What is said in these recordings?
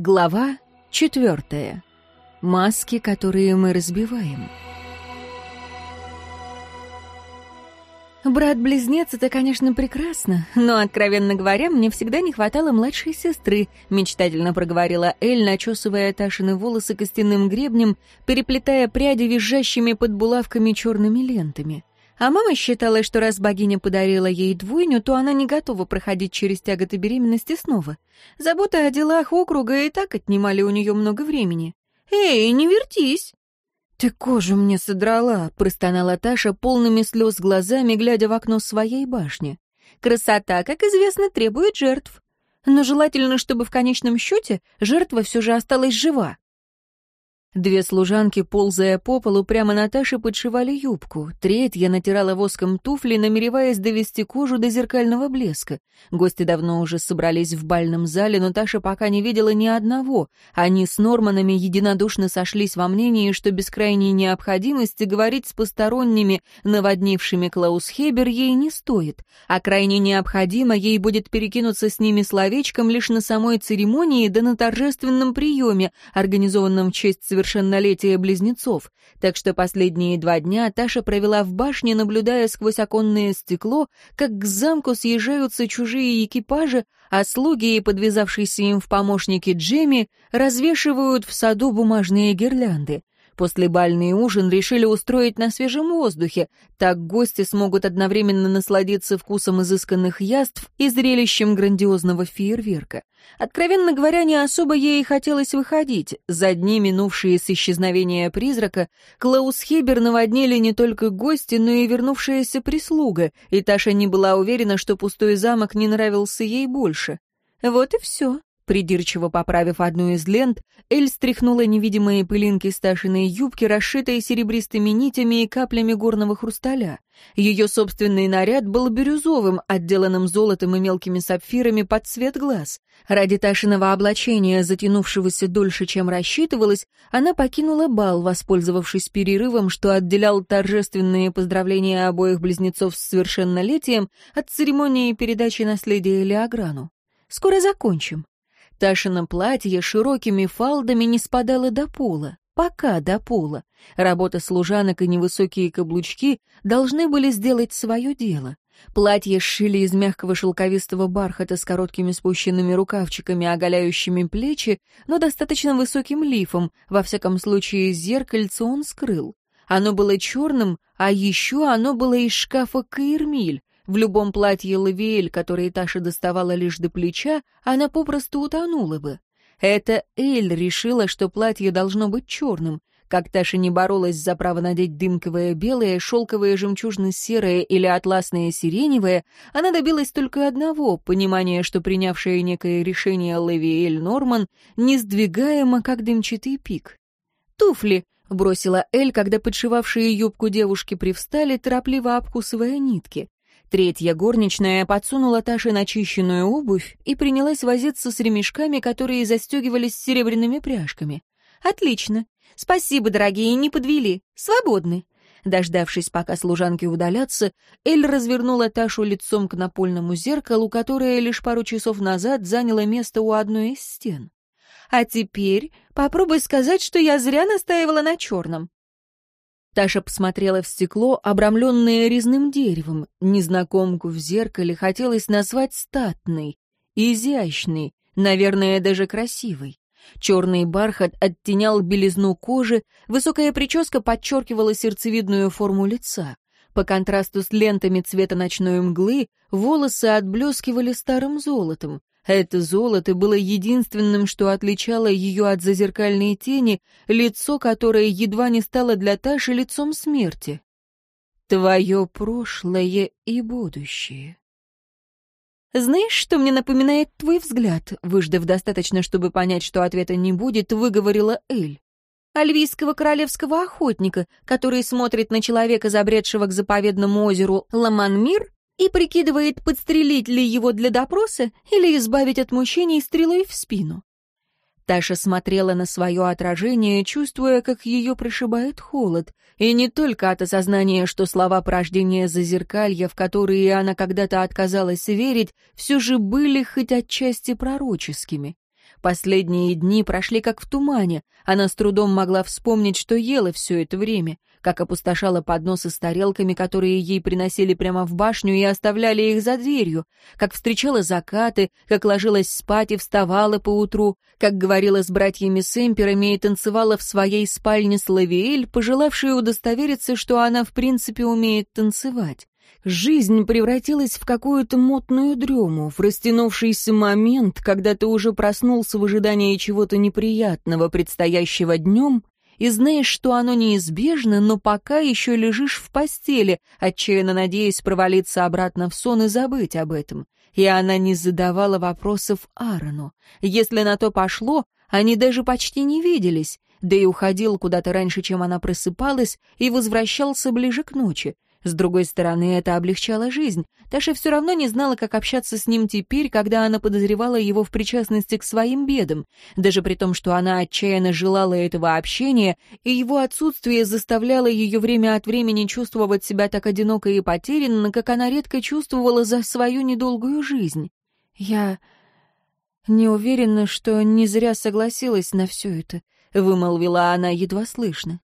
Глава четвертая. Маски, которые мы разбиваем. Брат-близнец — это, конечно, прекрасно, но, откровенно говоря, мне всегда не хватало младшей сестры, мечтательно проговорила Эль, начесывая Ташины волосы костяным гребнем, переплетая пряди визжащими под булавками черными лентами. А мама считала, что раз богиня подарила ей двойню, то она не готова проходить через тяготы беременности снова. Заботы о делах округа и так отнимали у нее много времени. «Эй, не вертись!» «Ты кожу мне содрала!» — простонала Таша полными слез глазами, глядя в окно своей башни. «Красота, как известно, требует жертв. Но желательно, чтобы в конечном счете жертва все же осталась жива». Две служанки, ползая по полу, прямо Наташе подшивали юбку. Третья натирала воском туфли, намереваясь довести кожу до зеркального блеска. Гости давно уже собрались в бальном зале, но Таша пока не видела ни одного. Они с Норманами единодушно сошлись во мнении, что без крайней необходимости говорить с посторонними, наводнившими Клаус Хебер, ей не стоит. А крайне необходимо ей будет перекинуться с ними словечком лишь на самой церемонии да на торжественном приеме, организованном в честь совершеннолетия близнецов, так что последние два дня Таша провела в башне, наблюдая сквозь оконное стекло, как к замку съезжаются чужие экипажи, а слуги и подвязавшиеся им в помощники Джемми развешивают в саду бумажные гирлянды — После бальный ужин решили устроить на свежем воздухе, так гости смогут одновременно насладиться вкусом изысканных яств и зрелищем грандиозного фейерверка. Откровенно говоря, не особо ей хотелось выходить. За дни, минувшие с исчезновения призрака, Клаус Хебер наводнили не только гости, но и вернувшаяся прислуга, и Таша не была уверена, что пустой замок не нравился ей больше. Вот и все. Придирчиво поправив одну из лент, Эль стряхнула невидимые пылинки сташиной юбки, расшитой серебристыми нитями и каплями горного хрусталя. Ее собственный наряд был бирюзовым, отделанным золотом и мелкими сапфирами под цвет глаз. Ради Ташиного облачения, затянувшегося дольше, чем рассчитывалось, она покинула бал, воспользовавшись перерывом, что отделял торжественные поздравления обоих близнецов с совершеннолетием от церемонии передачи наследия Леограну. «Скоро закончим». Ташино платье широкими фалдами не спадало до пола, пока до пола. Работа служанок и невысокие каблучки должны были сделать свое дело. Платье сшили из мягкого шелковистого бархата с короткими спущенными рукавчиками, оголяющими плечи, но достаточно высоким лифом, во всяком случае зеркальце он скрыл. Оно было черным, а еще оно было из шкафа Каирмиль, в любом платье Лавиэль, которое Таша доставала лишь до плеча, она попросту утонула бы. Это Эль решила, что платье должно быть черным. Как Таша не боролась за право надеть дымковое белое, шелковое жемчужно-серое или атласное сиреневое, она добилась только одного — понимания, что принявшее некое решение Лавиэль Норман несдвигаемо, как дымчатый пик. «Туфли!» — бросила Эль, когда подшивавшие юбку девушки привстали, торопливо обкусывая нитки. Третья горничная подсунула Таше начищенную обувь и принялась возиться с ремешками, которые застегивались серебряными пряжками. «Отлично! Спасибо, дорогие, не подвели! Свободны!» Дождавшись, пока служанки удалятся, Эль развернула Ташу лицом к напольному зеркалу, которое лишь пару часов назад заняло место у одной из стен. «А теперь попробуй сказать, что я зря настаивала на черном». Таша посмотрела в стекло, обрамленное резным деревом. Незнакомку в зеркале хотелось назвать статной, изящной, наверное, даже красивой. Черный бархат оттенял белизну кожи, высокая прическа подчеркивала сердцевидную форму лица. По контрасту с лентами цвета ночной мглы волосы отблескивали старым золотом. А это золото было единственным, что отличало ее от зазеркальной тени, лицо которое едва не стало для Таши лицом смерти. Твое прошлое и будущее. «Знаешь, что мне напоминает твой взгляд?» Выждав достаточно, чтобы понять, что ответа не будет, выговорила Эль. «Альвийского королевского охотника, который смотрит на человека, забредшего к заповедному озеру Ламанмир, и прикидывает, подстрелить ли его для допроса или избавить от мужчины стрелой в спину. Таша смотрела на свое отражение, чувствуя, как ее пришибает холод, и не только от осознания, что слова порождения зазеркалья, в которые она когда-то отказалась верить, все же были хоть отчасти пророческими. Последние дни прошли как в тумане. Она с трудом могла вспомнить, что ела все это время, как опустошала подносы с тарелками, которые ей приносили прямо в башню и оставляли их за дверью, как встречала закаты, как ложилась спать и вставала поутру, как говорила с братьями Сэмперами и танцевала в своей спальне с Лавиэль, пожелавшей удостовериться, что она в принципе умеет танцевать. Жизнь превратилась в какую-то мутную дрему, в растянувшийся момент, когда ты уже проснулся в ожидании чего-то неприятного, предстоящего днем, и знаешь, что оно неизбежно, но пока еще лежишь в постели, отчаянно надеясь провалиться обратно в сон и забыть об этом. И она не задавала вопросов Аарону. Если на то пошло, они даже почти не виделись, да и уходил куда-то раньше, чем она просыпалась, и возвращался ближе к ночи. С другой стороны, это облегчало жизнь. Таша все равно не знала, как общаться с ним теперь, когда она подозревала его в причастности к своим бедам. Даже при том, что она отчаянно желала этого общения, и его отсутствие заставляло ее время от времени чувствовать себя так одиноко и потерянно, как она редко чувствовала за свою недолгую жизнь. «Я не уверена, что не зря согласилась на все это», — вымолвила она едва слышно.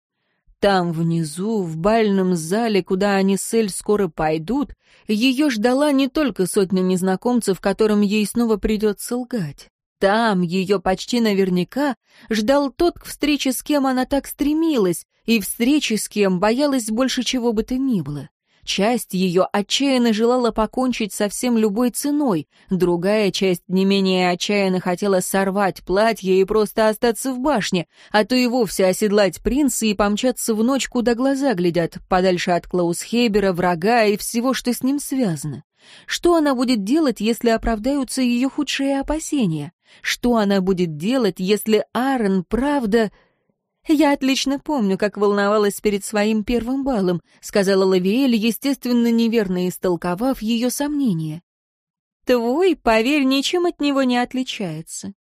Там внизу, в бальном зале, куда они с Эль скоро пойдут, ее ждала не только сотня незнакомцев, которым ей снова придется лгать. Там ее почти наверняка ждал тот, к встрече с кем она так стремилась, и встречи с кем боялась больше чего бы то ни было. Часть ее отчаянно желала покончить со всем любой ценой, другая часть не менее отчаянно хотела сорвать платье и просто остаться в башне, а то и вовсе оседлать принца и помчаться в ночь, куда глаза глядят, подальше от Клаус Хейбера, врага и всего, что с ним связано. Что она будет делать, если оправдаются ее худшие опасения? Что она будет делать, если Аарон правда... «Я отлично помню, как волновалась перед своим первым балом», — сказала Лавиэль, естественно, неверно истолковав ее сомнения. «Твой, поверь, ничем от него не отличается».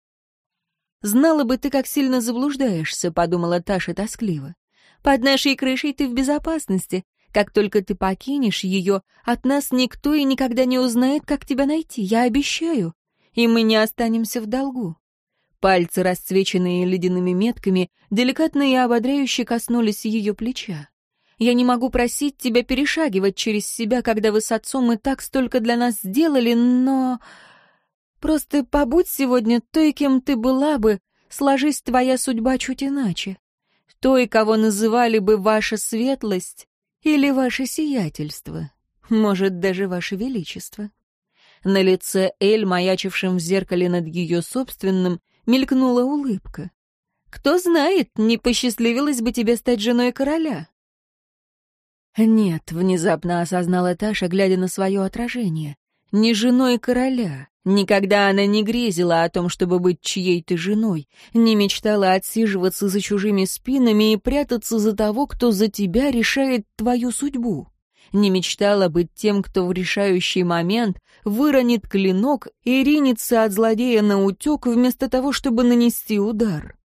«Знала бы ты, как сильно заблуждаешься», — подумала Таша тоскливо. «Под нашей крышей ты в безопасности. Как только ты покинешь ее, от нас никто и никогда не узнает, как тебя найти, я обещаю. И мы не останемся в долгу». Пальцы, расцвеченные ледяными метками, деликатно и ободряюще коснулись ее плеча. «Я не могу просить тебя перешагивать через себя, когда вы с отцом и так столько для нас сделали, но... Просто побудь сегодня той, кем ты была бы, сложись твоя судьба чуть иначе. Той, кого называли бы ваша светлость или ваше сиятельство, может, даже ваше величество». На лице Эль, маячившем в зеркале над ее собственным, — мелькнула улыбка. «Кто знает, не посчастливилось бы тебе стать женой короля». «Нет», — внезапно осознала Таша, глядя на свое отражение. «Не женой короля. Никогда она не грезила о том, чтобы быть чьей-то женой, не мечтала отсиживаться за чужими спинами и прятаться за того, кто за тебя решает твою судьбу» не мечтала быть тем, кто в решающий момент выронит клинок и ринется от злодея на утек вместо того, чтобы нанести удар.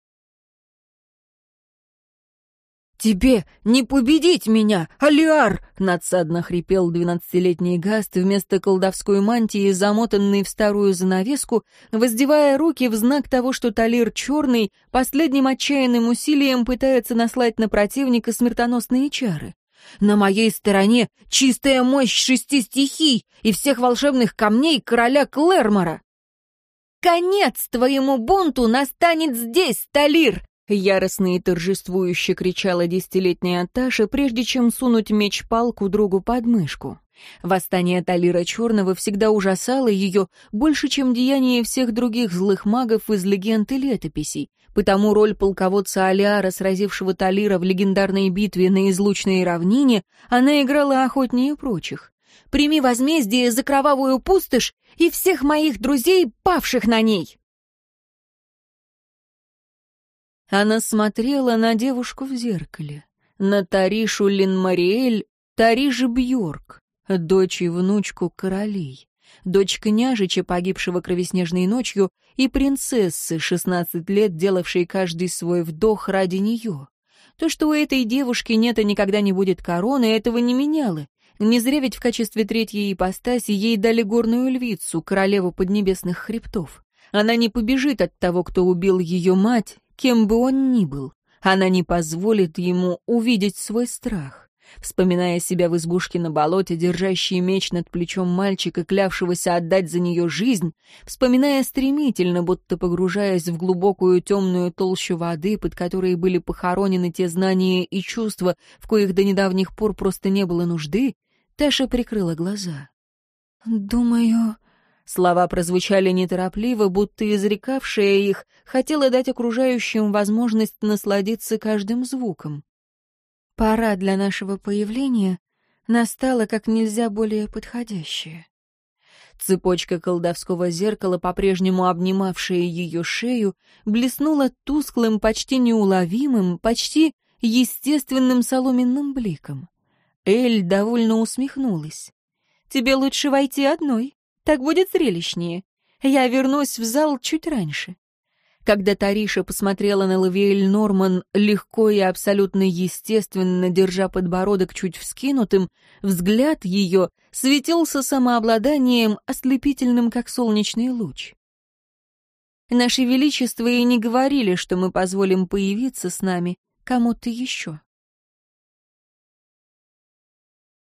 «Тебе не победить меня, Алиар!» — надсадно хрипел двенадцатилетний Гаст вместо колдовской мантии, замотанный в старую занавеску, воздевая руки в знак того, что Талир Черный последним отчаянным усилием пытается наслать на противника смертоносные чары. На моей стороне чистая мощь шести стихий и всех волшебных камней короля Клермора. «Конец твоему бунту настанет здесь, Талир!» Яростно и торжествующе кричала десятилетняя Таша, прежде чем сунуть меч-палку другу под мышку. Восстание Талира Черного всегда ужасало ее больше, чем деяние всех других злых магов из легенд и летописей, потому роль полководца Алиара, сразившего Талира в легендарной битве на излучной равнине, она играла охотнее прочих. «Прими возмездие за кровавую пустошь и всех моих друзей, павших на ней!» Она смотрела на девушку в зеркале, на Таришу Линмариэль, Тарижи Бьорк дочь и внучку королей, дочь княжича, погибшего кровеснежной ночью, и принцессы, шестнадцать лет, делавшей каждый свой вдох ради нее. То, что у этой девушки нет и никогда не будет короны, этого не меняло. Не зря ведь в качестве третьей ипостаси ей дали горную львицу, королеву поднебесных хребтов. Она не побежит от того, кто убил ее мать, кем бы он ни был. Она не позволит ему увидеть свой страх вспоминая себя в избушке на болоте, держащий меч над плечом мальчика, клявшегося отдать за нее жизнь, вспоминая стремительно, будто погружаясь в глубокую темную толщу воды, под которой были похоронены те знания и чувства, в коих до недавних пор просто не было нужды, Таша прикрыла глаза. «Думаю...» Слова прозвучали неторопливо, будто изрекавшая их хотела дать окружающим возможность насладиться каждым звуком. Пора для нашего появления настала как нельзя более подходящая. Цепочка колдовского зеркала, по-прежнему обнимавшая ее шею, блеснула тусклым, почти неуловимым, почти естественным соломенным бликом. Эль довольно усмехнулась. «Тебе лучше войти одной, так будет зрелищнее. Я вернусь в зал чуть раньше. Когда Тариша посмотрела на Лавиэль Норман, легко и абсолютно естественно, держа подбородок чуть вскинутым, взгляд ее светился самообладанием, ослепительным, как солнечный луч. Наше величество и не говорили, что мы позволим появиться с нами кому-то еще.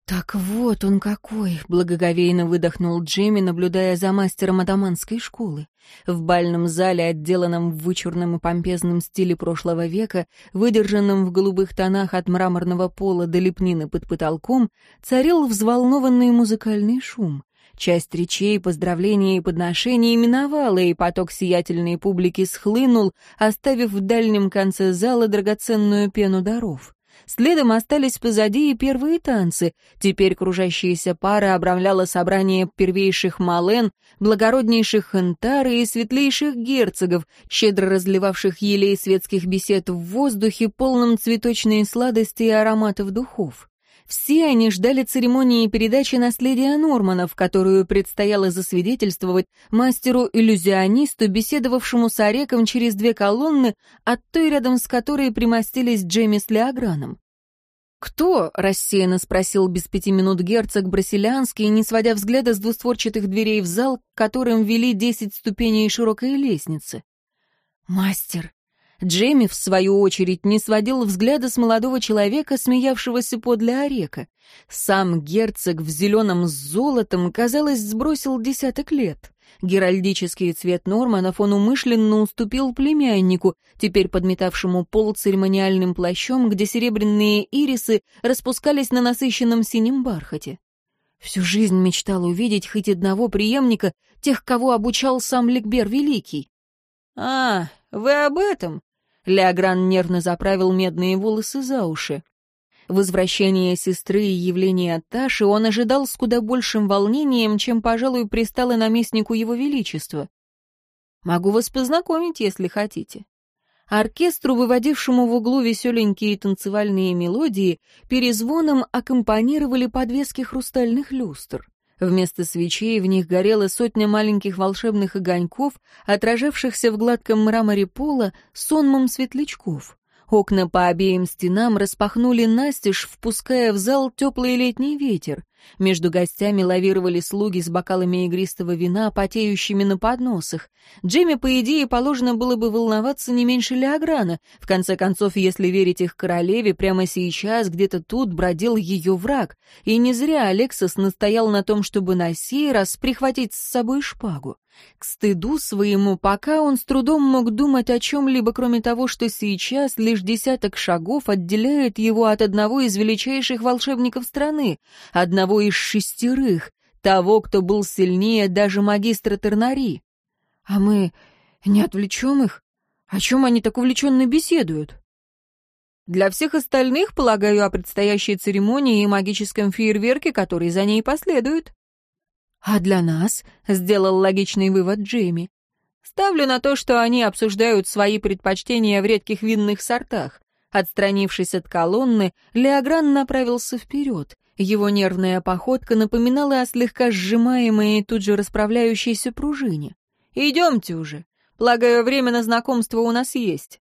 «Так вот он какой!» — благоговейно выдохнул Джимми, наблюдая за мастером атаманской школы. В бальном зале, отделанном в вычурном и помпезном стиле прошлого века, выдержанном в голубых тонах от мраморного пола до лепнины под потолком, царил взволнованный музыкальный шум. Часть речей, поздравлений и подношений миновала, и поток сиятельной публики схлынул, оставив в дальнем конце зала драгоценную пену даров. Следом остались позади и первые танцы. Теперь кружащиеся пары обрамляла собрание первейших мален, благороднейших хантары и светлейших герцогов, щедро разливавших елей светских бесед в воздухе, полном цветочной сладости и ароматов духов. Все они ждали церемонии передачи наследия Норманов, которую предстояло засвидетельствовать мастеру-иллюзионисту, беседовавшему с Ореком через две колонны, от той, рядом с которой примостились Джейми с Леограном. «Кто?» — рассеянно спросил без пяти минут герцог Брасилианский, не сводя взгляда с двустворчатых дверей в зал, к которым вели десять ступеней широкой лестницы. «Мастер», Джейми, в свою очередь, не сводил взгляда с молодого человека, смеявшегося подле орека. Сам герцог в зеленом с золотом, казалось, сбросил десяток лет. Геральдический цвет Норманов он умышленно уступил племяннику, теперь подметавшему пол церемониальным плащом, где серебряные ирисы распускались на насыщенном синем бархате. Всю жизнь мечтал увидеть хоть одного преемника, тех, кого обучал сам Ликбер Великий. «А, вы об этом?» Леогран нервно заправил медные волосы за уши. Возвращение сестры и явление Таши он ожидал с куда большим волнением, чем, пожалуй, пристало наместнику его величества. «Могу вас познакомить, если хотите». Оркестру, выводившему в углу веселенькие танцевальные мелодии, перезвоном аккомпанировали подвески хрустальных люстр. Вместо свечей в них горела сотня маленьких волшебных огоньков, отражавшихся в гладком мраморе пола сонмом светлячков. Окна по обеим стенам распахнули настежь, впуская в зал теплый летний ветер. Между гостями лавировали слуги с бокалами игристого вина, потеющими на подносах. Джимми, по идее, положено было бы волноваться не меньше Леограна. В конце концов, если верить их королеве, прямо сейчас где-то тут бродил ее враг. И не зря Алексос настоял на том, чтобы на сей раз прихватить с собой шпагу. К стыду своему, пока он с трудом мог думать о чем-либо, кроме того, что сейчас лишь десяток шагов отделяет его от одного из величайших волшебников страны, одного одного из шестерых, того, кто был сильнее даже магистра Тернари. А мы не отвлечем их? О чем они так увлеченно беседуют? Для всех остальных, полагаю, о предстоящей церемонии и магическом фейерверке, который за ней последует. А для нас, — сделал логичный вывод Джейми, — ставлю на то, что они обсуждают свои предпочтения в редких винных сортах. Отстранившись от колонны, Леогран направился вперед. Его нервная походка напоминала о слегка сжимаемой и тут же расправляющейся пружине. «Идемте уже. Полагаю, время на знакомство у нас есть».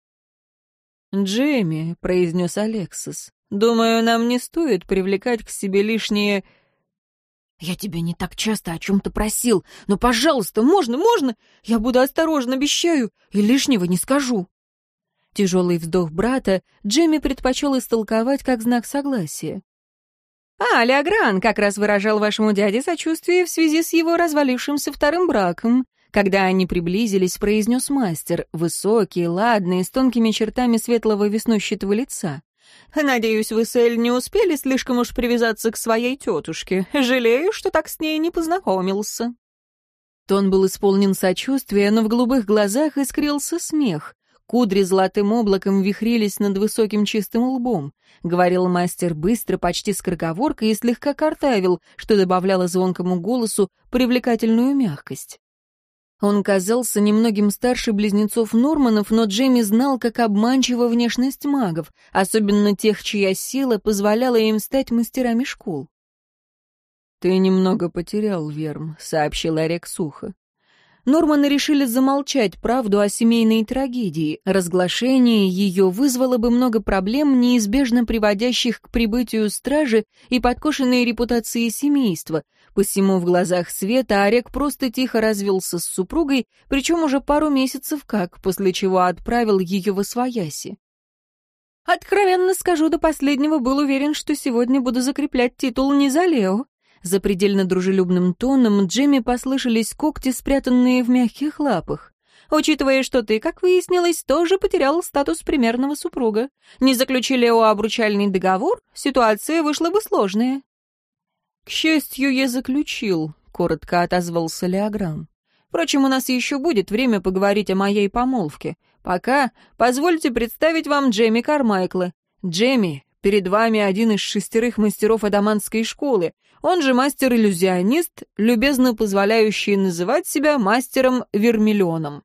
«Джимми», — произнес Алексис, — «думаю, нам не стоит привлекать к себе лишние...» «Я тебя не так часто о чем-то просил, но, пожалуйста, можно, можно? Я буду осторожен, обещаю, и лишнего не скажу». Тяжелый вздох брата Джимми предпочел истолковать как знак согласия. «А, Леогран как раз выражал вашему дяде сочувствие в связи с его развалившимся вторым браком. Когда они приблизились, произнес мастер, высокий, ладный, с тонкими чертами светлого веснущатого лица. «Надеюсь, вы с Эль не успели слишком уж привязаться к своей тетушке. Жалею, что так с ней не познакомился». Тон был исполнен Кудри золотым облаком вихрились над высоким чистым лбом. Говорил мастер быстро, почти скороговоркой и слегка картавил, что добавляло звонкому голосу привлекательную мягкость. Он казался немногим старше близнецов Норманов, но Джейми знал, как обманчива внешность магов, особенно тех, чья сила позволяла им стать мастерами школ. «Ты немного потерял, Верм», — сообщил Орек сухо. Норманы решили замолчать правду о семейной трагедии. Разглашение ее вызвало бы много проблем, неизбежно приводящих к прибытию стражи и подкошенной репутации семейства. Посему в глазах Света Орек просто тихо развелся с супругой, причем уже пару месяцев как, после чего отправил ее в Освояси. «Откровенно скажу, до последнего был уверен, что сегодня буду закреплять титул не за Лео», за предельно дружелюбным тоном Джимми послышались когти, спрятанные в мягких лапах. «Учитывая, что ты, как выяснилось, тоже потерял статус примерного супруга. Не заключили о обручальный договор, ситуация вышла бы сложная». «К счастью, я заключил», — коротко отозвался Леограмм. «Впрочем, у нас еще будет время поговорить о моей помолвке. Пока позвольте представить вам Джемми Кармайкла. Джемми, Перед вами один из шестерых мастеров адаманской школы, он же мастер-иллюзионист, любезно позволяющий называть себя мастером-вермиллионом.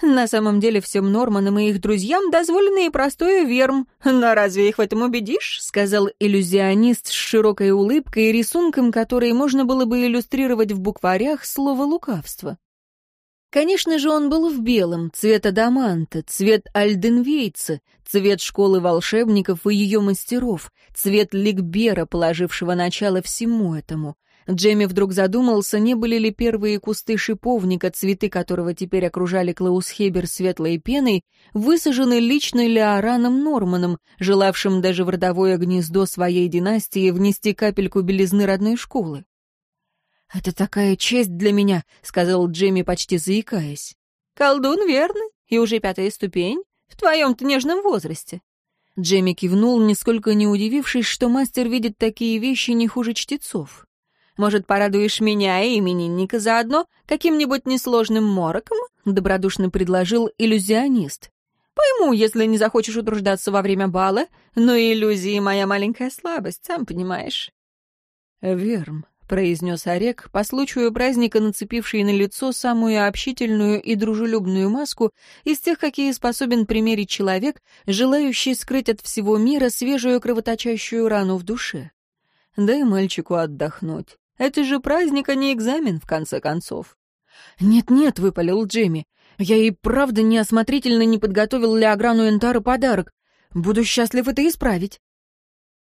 На самом деле всем Норманам и их друзьям дозволено и простое верм. Но разве их в этом убедишь? Сказал иллюзионист с широкой улыбкой и рисунком, который можно было бы иллюстрировать в букварях слово «лукавство». Конечно же, он был в белом, цвет адаманта, цвет альденвейца, цвет школы волшебников и ее мастеров, цвет ликбера, положившего начало всему этому. Джемми вдруг задумался, не были ли первые кусты шиповника, цветы которого теперь окружали Клаус Клаусхебер светлой пеной, высажены лично Леораном Норманом, желавшим даже в родовое гнездо своей династии внести капельку белизны родной школы. «Это такая честь для меня», — сказал Джимми, почти заикаясь. «Колдун, верно? И уже пятая ступень? В твоем-то нежном возрасте». Джимми кивнул, нисколько не удивившись, что мастер видит такие вещи не хуже чтецов. «Может, порадуешь меня и именинника заодно каким-нибудь несложным мороком?» — добродушно предложил иллюзионист. «Пойму, если не захочешь утруждаться во время бала, но иллюзии — моя маленькая слабость, сам понимаешь». «Верм», произнес Орек, по случаю праздника нацепивший на лицо самую общительную и дружелюбную маску из тех, какие способен примерить человек, желающий скрыть от всего мира свежую кровоточащую рану в душе. Дай мальчику отдохнуть. Это же праздник, а не экзамен, в конце концов. «Нет-нет», — выпалил Джемми, — «я и правда неосмотрительно не подготовил Леограну Энтара подарок. Буду счастлив это исправить».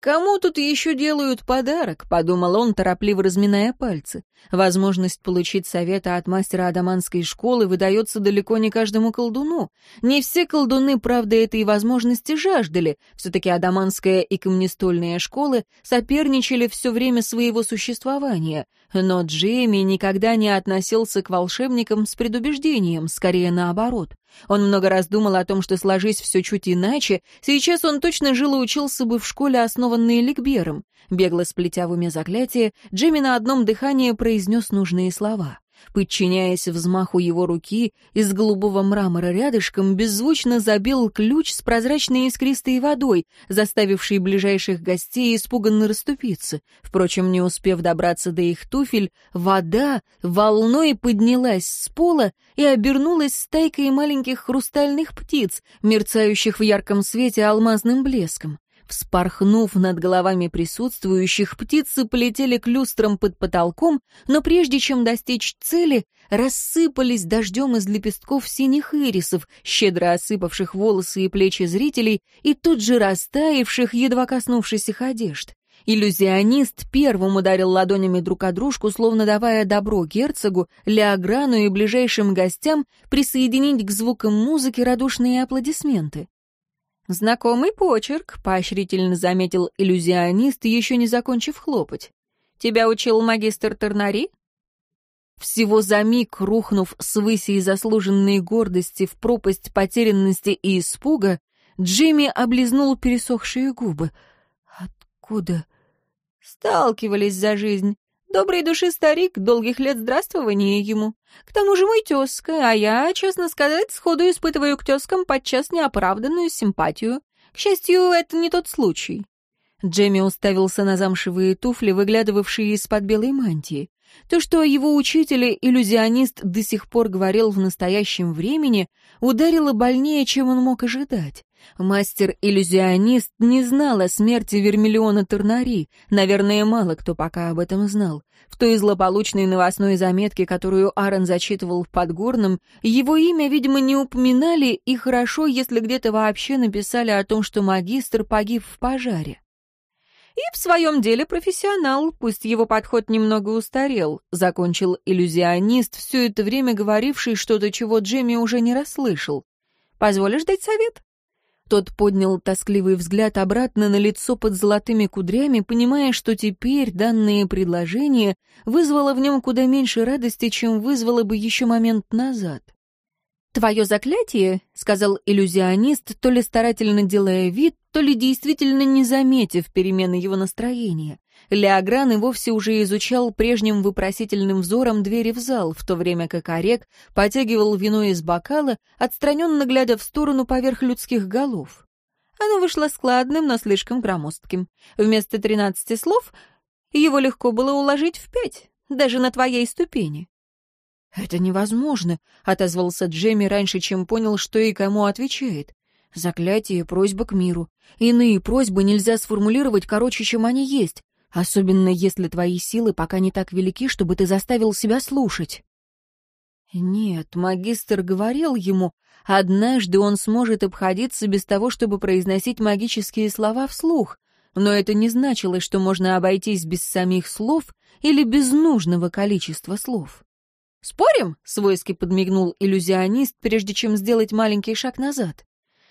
«Кому тут еще делают подарок?» — подумал он, торопливо разминая пальцы. «Возможность получить совета от мастера адаманской школы выдается далеко не каждому колдуну. Не все колдуны, правда, этой возможности жаждали. Все-таки адаманская и камнестольная школы соперничали все время своего существования. Но Джейми никогда не относился к волшебникам с предубеждением, скорее наоборот. Он много раз думал о том, что сложись все чуть иначе, сейчас он точно жил и учился бы в школе, основанной Ликбером. Бегло сплетя в уме заклятие, Джейми на одном дыхании произнес нужные слова. Подчиняясь взмаху его руки, из голубого мрамора рядышком беззвучно забил ключ с прозрачной искристой водой, заставивший ближайших гостей испуганно расступиться. Впрочем, не успев добраться до их туфель, вода волной поднялась с пола и обернулась стайкой маленьких хрустальных птиц, мерцающих в ярком свете алмазным блеском. Вспорхнув над головами присутствующих, птицы полетели к люстрам под потолком, но прежде чем достичь цели, рассыпались дождем из лепестков синих ирисов, щедро осыпавших волосы и плечи зрителей, и тут же растаявших, едва коснувшись их одежд. Иллюзионист первым ударил ладонями друг о дружку, словно давая добро герцогу, Леограну и ближайшим гостям присоединить к звукам музыки радушные аплодисменты. «Знакомый почерк», — поощрительно заметил иллюзионист, еще не закончив хлопать. «Тебя учил магистр Тернари?» Всего за миг, рухнув с высей заслуженной гордости в пропасть потерянности и испуга, Джимми облизнул пересохшие губы. «Откуда?» «Сталкивались за жизнь. Добрый души старик, долгих лет здравствования ему. К тому же мой тезка, а я, честно сказать, сходу испытываю к тезкам подчас неоправданную симпатию. К счастью, это не тот случай». Джемми уставился на замшевые туфли, выглядывавшие из-под белой мантии. То, что его учитель, иллюзионист, до сих пор говорил в настоящем времени, ударило больнее, чем он мог ожидать. Мастер-иллюзионист не знал о смерти Вермиллиона Тернари. Наверное, мало кто пока об этом знал. В той злополучной новостной заметке, которую Аарон зачитывал в Подгорном, его имя, видимо, не упоминали, и хорошо, если где-то вообще написали о том, что магистр погиб в пожаре. «И в своем деле профессионал, пусть его подход немного устарел», — закончил иллюзионист, все это время говоривший что-то, чего Джимми уже не расслышал. «Позволишь дать совет?» Тот поднял тоскливый взгляд обратно на лицо под золотыми кудрями, понимая, что теперь данное предложение вызвало в нем куда меньше радости, чем вызвало бы еще момент назад. «Твое заклятие», — сказал иллюзионист, то ли старательно делая вид, то ли действительно не заметив перемены его настроения, Леогран и вовсе уже изучал прежним выпросительным взором двери в зал, в то время как Орек потягивал вино из бокала, отстраненно глядя в сторону поверх людских голов. Оно вышло складным, но слишком громоздким. Вместо тринадцати слов его легко было уложить в пять, даже на твоей ступени. «Это невозможно», — отозвался Джемми раньше, чем понял, что и кому отвечает. «Заклятие, просьба к миру. Иные просьбы нельзя сформулировать короче, чем они есть особенно если твои силы пока не так велики, чтобы ты заставил себя слушать. Нет, магистр говорил ему, однажды он сможет обходиться без того, чтобы произносить магические слова вслух, но это не значило, что можно обойтись без самих слов или без нужного количества слов. «Спорим?» — свойски подмигнул иллюзионист, прежде чем сделать маленький шаг назад.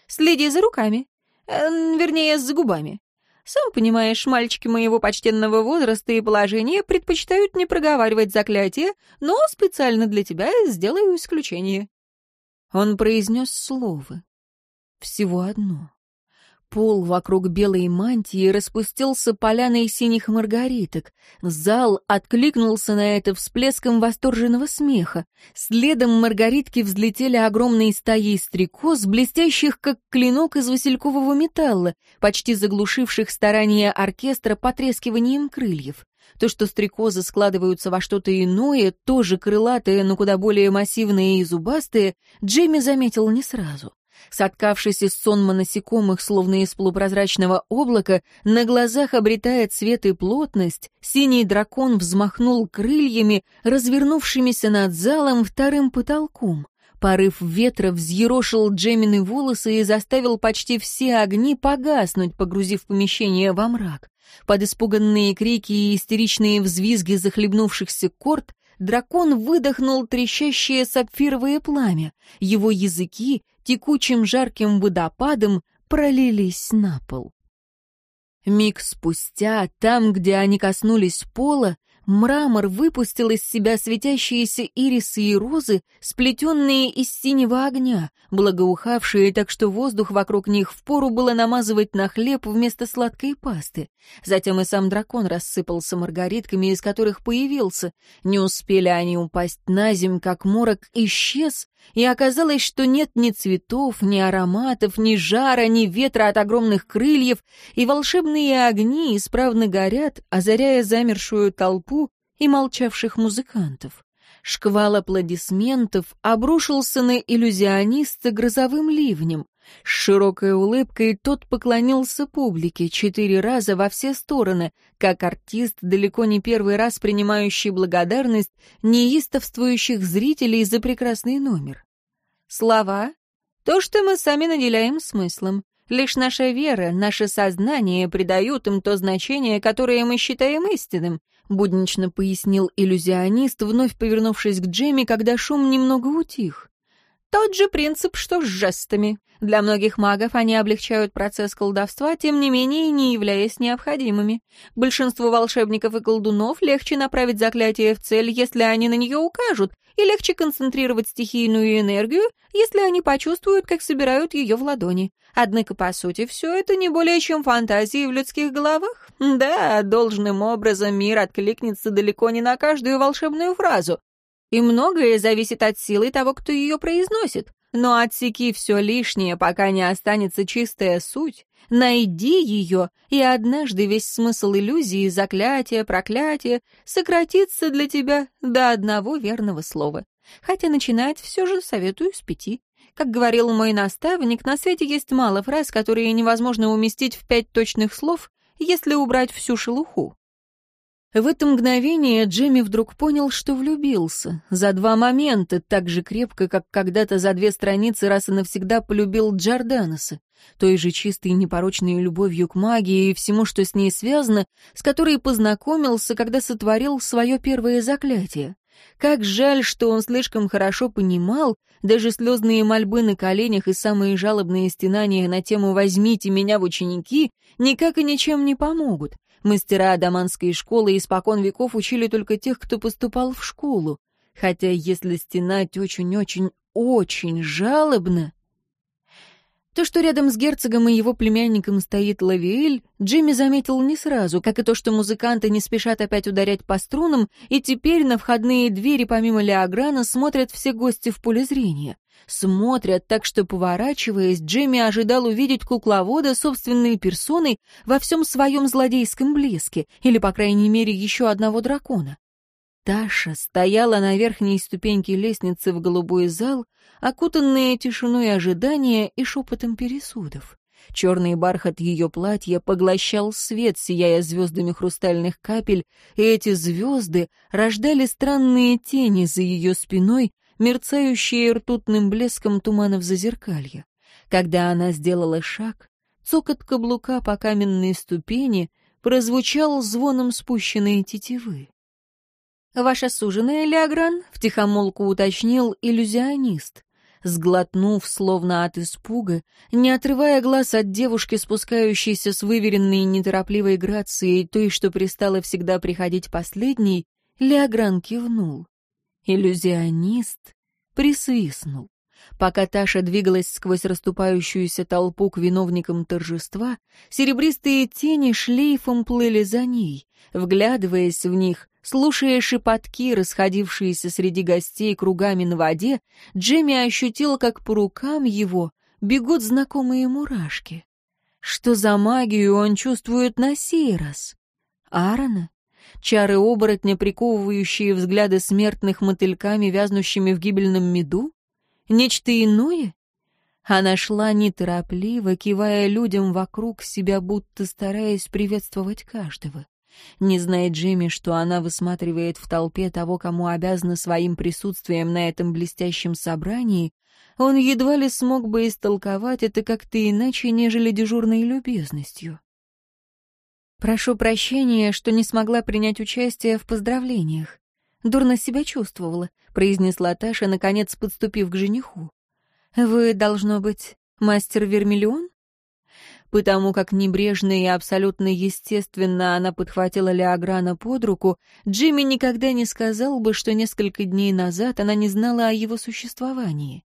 «Следи за руками. Э, вернее, за губами. Сам понимаешь, мальчики моего почтенного возраста и положения предпочитают не проговаривать заклятие, но специально для тебя сделаю исключение». Он произнес слово. Всего одно. Пол вокруг белой мантии распустился поляной синих маргариток. Зал откликнулся на это всплеском восторженного смеха. Следом маргаритки взлетели огромные стаи стрекоз, блестящих как клинок из василькового металла, почти заглушивших старания оркестра потрескиванием крыльев. То, что стрекозы складываются во что-то иное, тоже крылатые, но куда более массивные и зубастые, Джейми заметил не сразу. Соткавшись из сонма насекомых, словно из полупрозрачного облака, на глазах обретает цвет и плотность, синий дракон взмахнул крыльями, развернувшимися над залом вторым потолком. Порыв ветра взъерошил Джемины волосы и заставил почти все огни погаснуть, погрузив помещение во мрак. Под испуганные крики и истеричные взвизги захлебнувшихся корт дракон выдохнул трещащее сапфировое пламя. Его языки текучим жарким водопадом пролились на пол. Миг спустя, там, где они коснулись пола, мрамор выпустил из себя светящиеся ирисы и розы, сплетенные из синего огня, благоухавшие так, что воздух вокруг них впору было намазывать на хлеб вместо сладкой пасты. Затем и сам дракон рассыпался маргаритками, из которых появился. Не успели они упасть на земь, как морок исчез, и оказалось, что нет ни цветов, ни ароматов, ни жара, ни ветра от огромных крыльев, и волшебные огни исправно горят, озаряя замершую толпу и молчавших музыкантов. Шквал аплодисментов обрушился на иллюзиониста грозовым ливнем. С широкой улыбкой тот поклонился публике четыре раза во все стороны, как артист, далеко не первый раз принимающий благодарность неистовствующих зрителей за прекрасный номер. Слова — то, что мы сами наделяем смыслом. Лишь наша вера, наше сознание придают им то значение, которое мы считаем истинным, буднично пояснил иллюзионист, вновь повернувшись к Джемми, когда шум немного утих. Тот же принцип, что с жестами. Для многих магов они облегчают процесс колдовства, тем не менее не являясь необходимыми. Большинству волшебников и колдунов легче направить заклятие в цель, если они на нее укажут, и легче концентрировать стихийную энергию, если они почувствуют, как собирают ее в ладони. Однако, по сути, все это не более чем фантазии в людских головах. Да, должным образом мир откликнется далеко не на каждую волшебную фразу, и многое зависит от силы того, кто ее произносит. Но отсеки все лишнее, пока не останется чистая суть. Найди ее, и однажды весь смысл иллюзии, заклятия, проклятия сократится для тебя до одного верного слова. Хотя начинать все же советую с пяти. Как говорил мой наставник, на свете есть мало фраз, которые невозможно уместить в пять точных слов, если убрать всю шелуху. В это мгновение Джимми вдруг понял, что влюбился. За два момента, так же крепко, как когда-то за две страницы раз и навсегда полюбил Джорданеса. Той же чистой непорочной любовью к магии и всему, что с ней связано, с которой познакомился, когда сотворил свое первое заклятие. Как жаль, что он слишком хорошо понимал, даже слезные мольбы на коленях и самые жалобные стенания на тему «возьмите меня в ученики» никак и ничем не помогут. Мастера Адаманской школы испокон веков учили только тех, кто поступал в школу. Хотя если стенать очень-очень-очень жалобно... То, что рядом с герцогом и его племянником стоит Лавиэль, Джимми заметил не сразу, как и то, что музыканты не спешат опять ударять по струнам, и теперь на входные двери помимо Леограна смотрят все гости в поле зрения смотрят, так что, поворачиваясь, Джимми ожидал увидеть кукловода собственной персоной во всем своем злодейском блеске, или, по крайней мере, еще одного дракона. Таша стояла на верхней ступеньке лестницы в голубой зал, окутанная тишиной ожидания и шепотом пересудов. Черный бархат ее платья поглощал свет, сияя звездами хрустальных капель, и эти звезды рождали странные тени за ее спиной, мерцающие ртутным блеском туманов зазеркалья. Когда она сделала шаг, цокот каблука по каменной ступени прозвучал звоном спущенной тетивы. «Ваша суженая, Леогран?» — втихомолку уточнил иллюзионист. Сглотнув, словно от испуга, не отрывая глаз от девушки, спускающейся с выверенной неторопливой грацией, той, что пристала всегда приходить последней, Леогран кивнул. Иллюзионист присвистнул. Пока Таша двигалась сквозь расступающуюся толпу к виновникам торжества, серебристые тени шлейфом плыли за ней, вглядываясь в них, слушая шепотки, расходившиеся среди гостей кругами на воде, Джемми ощутил, как по рукам его бегут знакомые мурашки. Что за магию он чувствует на сей раз? Аарона? Чары оборотня, приковывающие взгляды смертных мотыльками, вязнущими в гибельном меду? Нечто иное? Она шла неторопливо, кивая людям вокруг себя, будто стараясь приветствовать каждого. Не зная Джимми, что она высматривает в толпе того, кому обязана своим присутствием на этом блестящем собрании, он едва ли смог бы истолковать это как-то иначе, нежели дежурной любезностью. Прошу прощения, что не смогла принять участие в поздравлениях. Дурно себя чувствовала, произнесла Таша, наконец подступив к жениху. Вы, должно быть, мастер Вермиллион? Потому как небрежно и абсолютно естественно она подхватила Леограна под руку, Джимми никогда не сказал бы, что несколько дней назад она не знала о его существовании.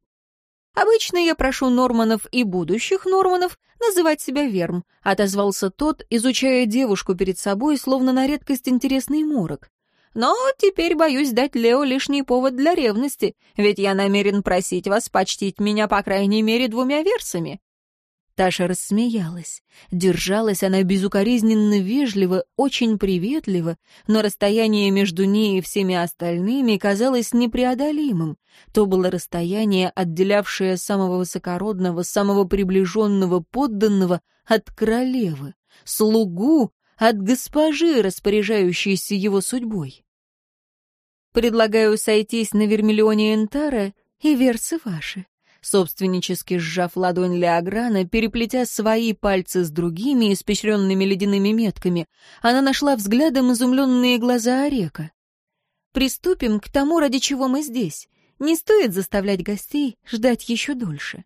«Обычно я прошу Норманов и будущих Норманов называть себя Верм», — отозвался тот, изучая девушку перед собой, словно на редкость интересный морок. «Но теперь боюсь дать Лео лишний повод для ревности, ведь я намерен просить вас почтить меня по крайней мере двумя версами». Таша рассмеялась. Держалась она безукоризненно вежливо, очень приветливо, но расстояние между ней и всеми остальными казалось непреодолимым. То было расстояние, отделявшее самого высокородного, самого приближенного подданного от королевы, слугу от госпожи, распоряжающейся его судьбой. «Предлагаю сойтись на вермиллионе Энтара и версы ваши», собственнически сжав ладонь Леограна, переплетя свои пальцы с другими, испещренными ледяными метками, она нашла взглядом изумленные глаза Орека. «Приступим к тому, ради чего мы здесь. Не стоит заставлять гостей ждать еще дольше».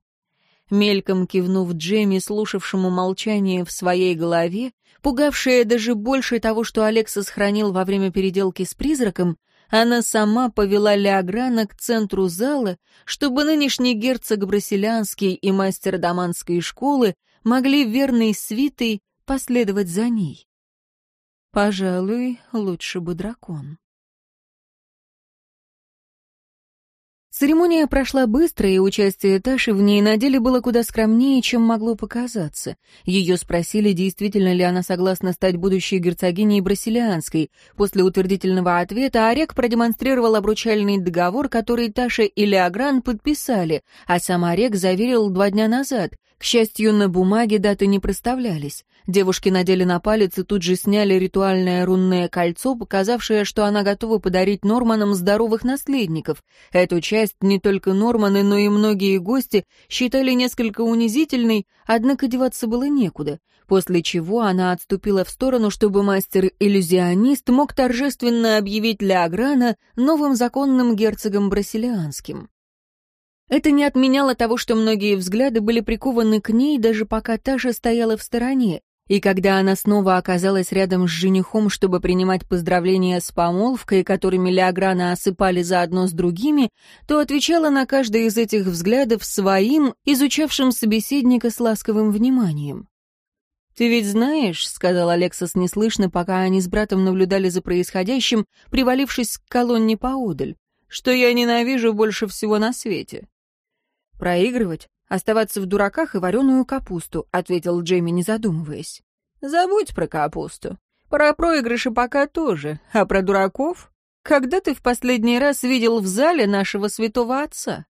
Мельком кивнув Джемми, слушавшему молчание в своей голове, пугавшее даже больше того, что Алекса сохранил во время переделки с призраком, она сама повела Леограна к центру зала, чтобы нынешний герцог Брасилянский и мастер Даманской школы могли верной свитой последовать за ней. Пожалуй, лучше бы дракон. Церемония прошла быстро, и участие Таши в ней на деле было куда скромнее, чем могло показаться. Ее спросили, действительно ли она согласна стать будущей герцогиней Брасилианской. После утвердительного ответа Орек продемонстрировал обручальный договор, который Таша и Леогран подписали, а сам Орек заверил два дня назад. К счастью, на бумаге даты не проставлялись. Девушки надели на палец и тут же сняли ритуальное рунное кольцо, показавшее, что она готова подарить Норманам здоровых наследников. Эту часть не только Норманы, но и многие гости считали несколько унизительной, однако деваться было некуда, после чего она отступила в сторону, чтобы мастер-иллюзионист мог торжественно объявить Леограна новым законным герцогом брасилианским. Это не отменяло того, что многие взгляды были прикованы к ней, даже пока Таша стояла в стороне и когда она снова оказалась рядом с женихом, чтобы принимать поздравления с помолвкой, которыми Леограна осыпали заодно с другими, то отвечала на каждый из этих взглядов своим, изучавшим собеседника с ласковым вниманием. «Ты ведь знаешь», — сказал Алексас неслышно, пока они с братом наблюдали за происходящим, привалившись к колонне поодаль, «что я ненавижу больше всего на свете». «Проигрывать?» оставаться в дураках и вареную капусту», — ответил Джейми, не задумываясь. «Забудь про капусту. Про проигрыши пока тоже. А про дураков? Когда ты в последний раз видел в зале нашего святого отца?»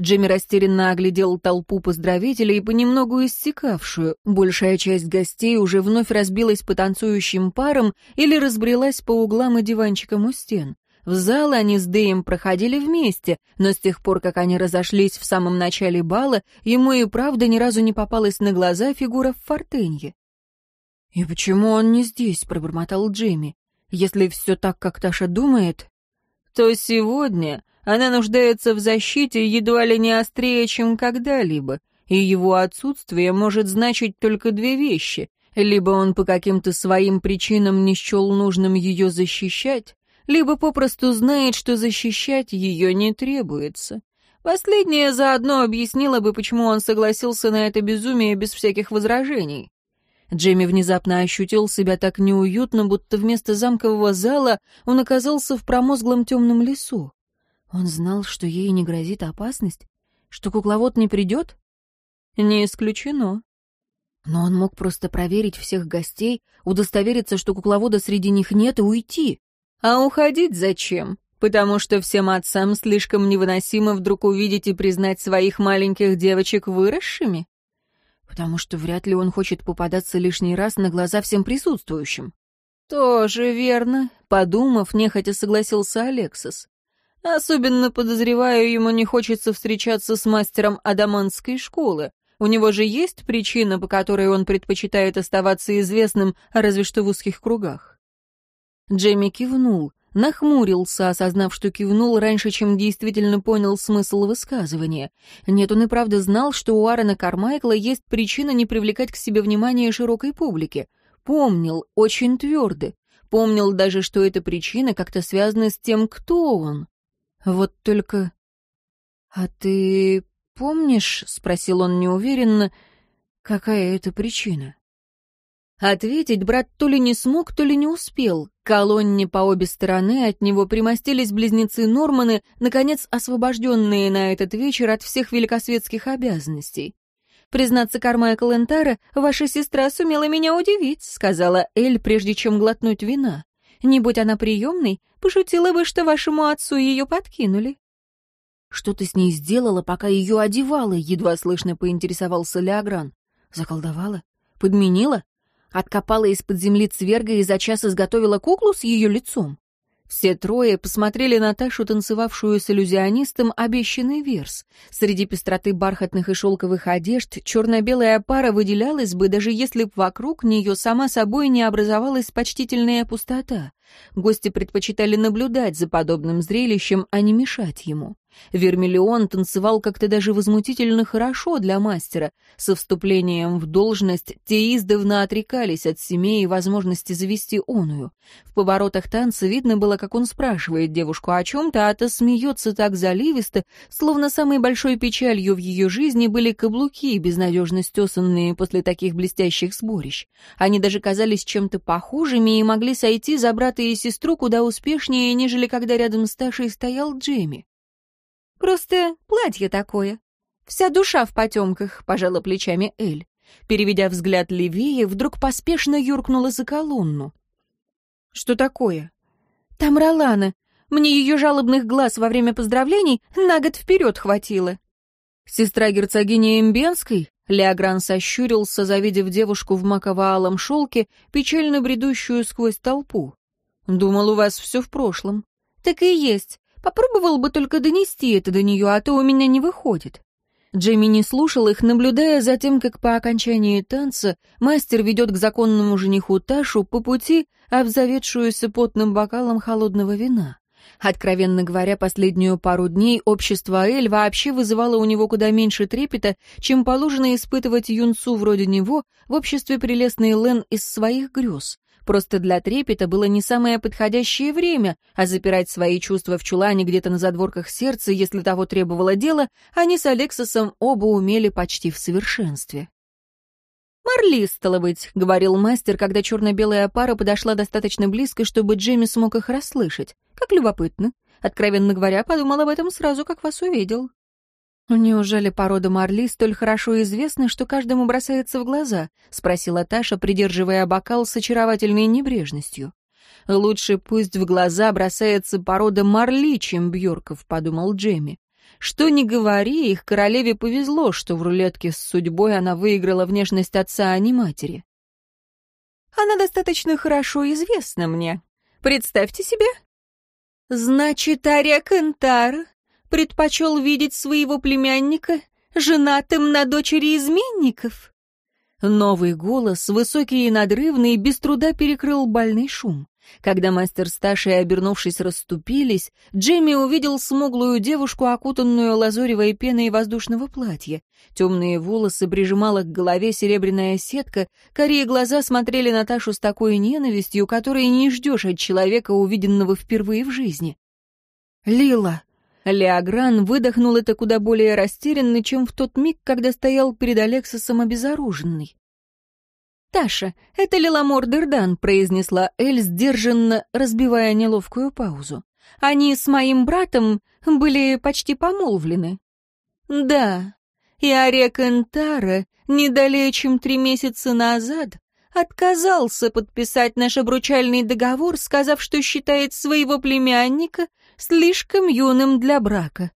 Джимми растерянно оглядел толпу поздравителей, понемногу истекавшую. Большая часть гостей уже вновь разбилась по танцующим парам или разбрелась по углам и диванчикам у стен. В зал они с Дэем проходили вместе, но с тех пор, как они разошлись в самом начале бала, ему и правда ни разу не попалась на глаза фигура в фортенье. «И почему он не здесь?» — пробормотал Джимми. «Если все так, как Таша думает...» «То сегодня она нуждается в защите едва ли не острее, чем когда-либо, и его отсутствие может значить только две вещи. Либо он по каким-то своим причинам не счел нужным ее защищать, либо попросту знает, что защищать ее не требуется. Последнее заодно объяснило бы, почему он согласился на это безумие без всяких возражений. Джейми внезапно ощутил себя так неуютно, будто вместо замкового зала он оказался в промозглом темном лесу. Он знал, что ей не грозит опасность, что кукловод не придет? Не исключено. Но он мог просто проверить всех гостей, удостовериться, что кукловода среди них нет, и уйти. А уходить зачем? Потому что всем отцам слишком невыносимо вдруг увидеть и признать своих маленьких девочек выросшими? Потому что вряд ли он хочет попадаться лишний раз на глаза всем присутствующим. Тоже верно, подумав, нехотя согласился Алексис. Особенно, подозреваю, ему не хочется встречаться с мастером адаманской школы. У него же есть причина, по которой он предпочитает оставаться известным, разве что в узких кругах. Джейми кивнул, нахмурился, осознав, что кивнул раньше, чем действительно понял смысл высказывания. Нет, он и правда знал, что у Аарона Кармайкла есть причина не привлекать к себе внимание широкой публики. Помнил, очень твердо. Помнил даже, что эта причина как-то связана с тем, кто он. Вот только... «А ты помнишь?» — спросил он неуверенно. «Какая это причина?» А ответить брат то ли не смог, то ли не успел. Колонне по обе стороны от него примостились близнецы Норманы, наконец освобожденные на этот вечер от всех великосветских обязанностей. «Признаться, Кармайкл Калентара, ваша сестра сумела меня удивить», — сказала Эль, прежде чем глотнуть вина. «Не будь она приемной, пошутила бы, что вашему отцу ее подкинули». «Что ты с ней сделала, пока ее одевала?» — едва слышно поинтересовался Леогран. «Заколдовала? Подменила?» Откопала из-под земли цверга и за час изготовила куклу с ее лицом. Все трое посмотрели на Ташу, танцевавшую с иллюзионистом, обещанный верс. Среди пестроты бархатных и шелковых одежд черно-белая пара выделялась бы, даже если б вокруг нее сама собой не образовалась почтительная пустота. Гости предпочитали наблюдать за подобным зрелищем, а не мешать ему. Вермиллион танцевал как-то даже возмутительно хорошо для мастера. Со вступлением в должность те издавна отрекались от семей и возможности завести оную. В поворотах танца видно было, как он спрашивает девушку о чем-то, а та смеется так заливисто, словно самой большой печалью в ее жизни были каблуки, безнадежно стесанные после таких блестящих сборищ. Они даже казались чем-то похожими и могли сойти за брата и сестру куда успешнее, нежели когда рядом с Ташей стоял Джейми. Просто платье такое. Вся душа в потемках, пожала плечами Эль. Переведя взгляд левее, вдруг поспешно юркнула за колонну. «Что такое?» «Там Ролана. Мне ее жалобных глаз во время поздравлений на год вперед хватило». «Сестра герцогини Эмбенской?» Леогран сощурился, завидев девушку в маково-алом шелке, печально бредущую сквозь толпу. «Думал, у вас все в прошлом». «Так и есть. Попробовал бы только донести это до нее, а то у меня не выходит. Джейми не слушал их, наблюдая за тем, как по окончании танца мастер ведет к законному жениху Ташу по пути, обзаведшуюся потным бокалом холодного вина. Откровенно говоря, последнюю пару дней общество Эль вообще вызывало у него куда меньше трепета, чем положено испытывать юнцу вроде него в обществе прелестной Лен из своих грез. Просто для трепета было не самое подходящее время, а запирать свои чувства в чулане где-то на задворках сердца, если того требовало дело, они с Алексосом оба умели почти в совершенстве. «Марли, стало быть», — говорил мастер, когда черно-белая пара подошла достаточно близко, чтобы Джемми смог их расслышать. «Как любопытно. Откровенно говоря, подумал об этом сразу, как вас увидел». «Ну, «Неужели порода столь хорошо известна, что каждому бросается в глаза?» — спросила Таша, придерживая бокал с очаровательной небрежностью. «Лучше пусть в глаза бросается порода марли, чем Бьорков», — подумал Джемми. Что ни говори, их королеве повезло, что в рулетке с судьбой она выиграла внешность отца, а не матери. «Она достаточно хорошо известна мне. Представьте себе». «Значит, Ария Кентар предпочел видеть своего племянника женатым на дочери изменников? Новый голос, высокий и надрывный, без труда перекрыл больный шум. Когда мастер Сташи, обернувшись, расступились, Джимми увидел смуглую девушку, окутанную лазуревой пеной воздушного платья. Темные волосы прижимала к голове серебряная сетка, корее глаза смотрели Наташу с такой ненавистью, которой не ждешь от человека, увиденного впервые в жизни. «Лила!» Леогран выдохнул это куда более растерянно, чем в тот миг, когда стоял перед Алексосом обезоруженный. «Таша, это Лиламор Дердан», — произнесла Эль сдержанно, разбивая неловкую паузу. «Они с моим братом были почти помолвлены». «Да, и Орек Энтара недалее чем три месяца назад отказался подписать наш обручальный договор, сказав, что считает своего племянника слишком юным для брака.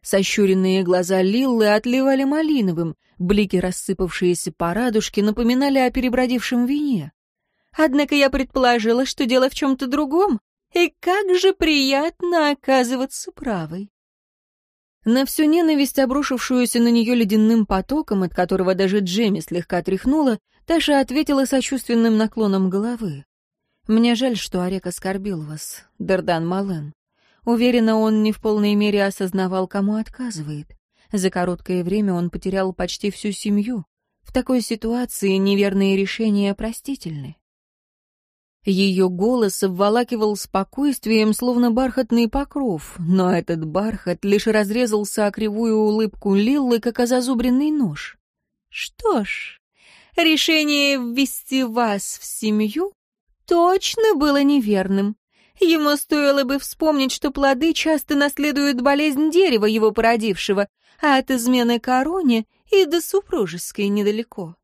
Сощуренные глаза Лиллы отливали малиновым, блики, рассыпавшиеся по радужке, напоминали о перебродившем вине. Однако я предположила, что дело в чем-то другом, и как же приятно оказываться правой. На всю ненависть, обрушившуюся на нее ледяным потоком, от которого даже Джемми слегка тряхнула, Таша ответила сочувственным наклоном головы. «Мне жаль, что Орек оскорбил вас, Дардан Мален. Уверенно он не в полной мере осознавал, кому отказывает. За короткое время он потерял почти всю семью. В такой ситуации неверные решения простительны. Ее голос обволакивал спокойствием, словно бархатный покров, но этот бархат лишь разрезался о кривую улыбку Лиллы, как о зазубренный нож. «Что ж, решение ввести вас в семью точно было неверным», Ему стоило бы вспомнить, что плоды часто наследуют болезнь дерева, его породившего, а от измены короне и до супружеской недалеко.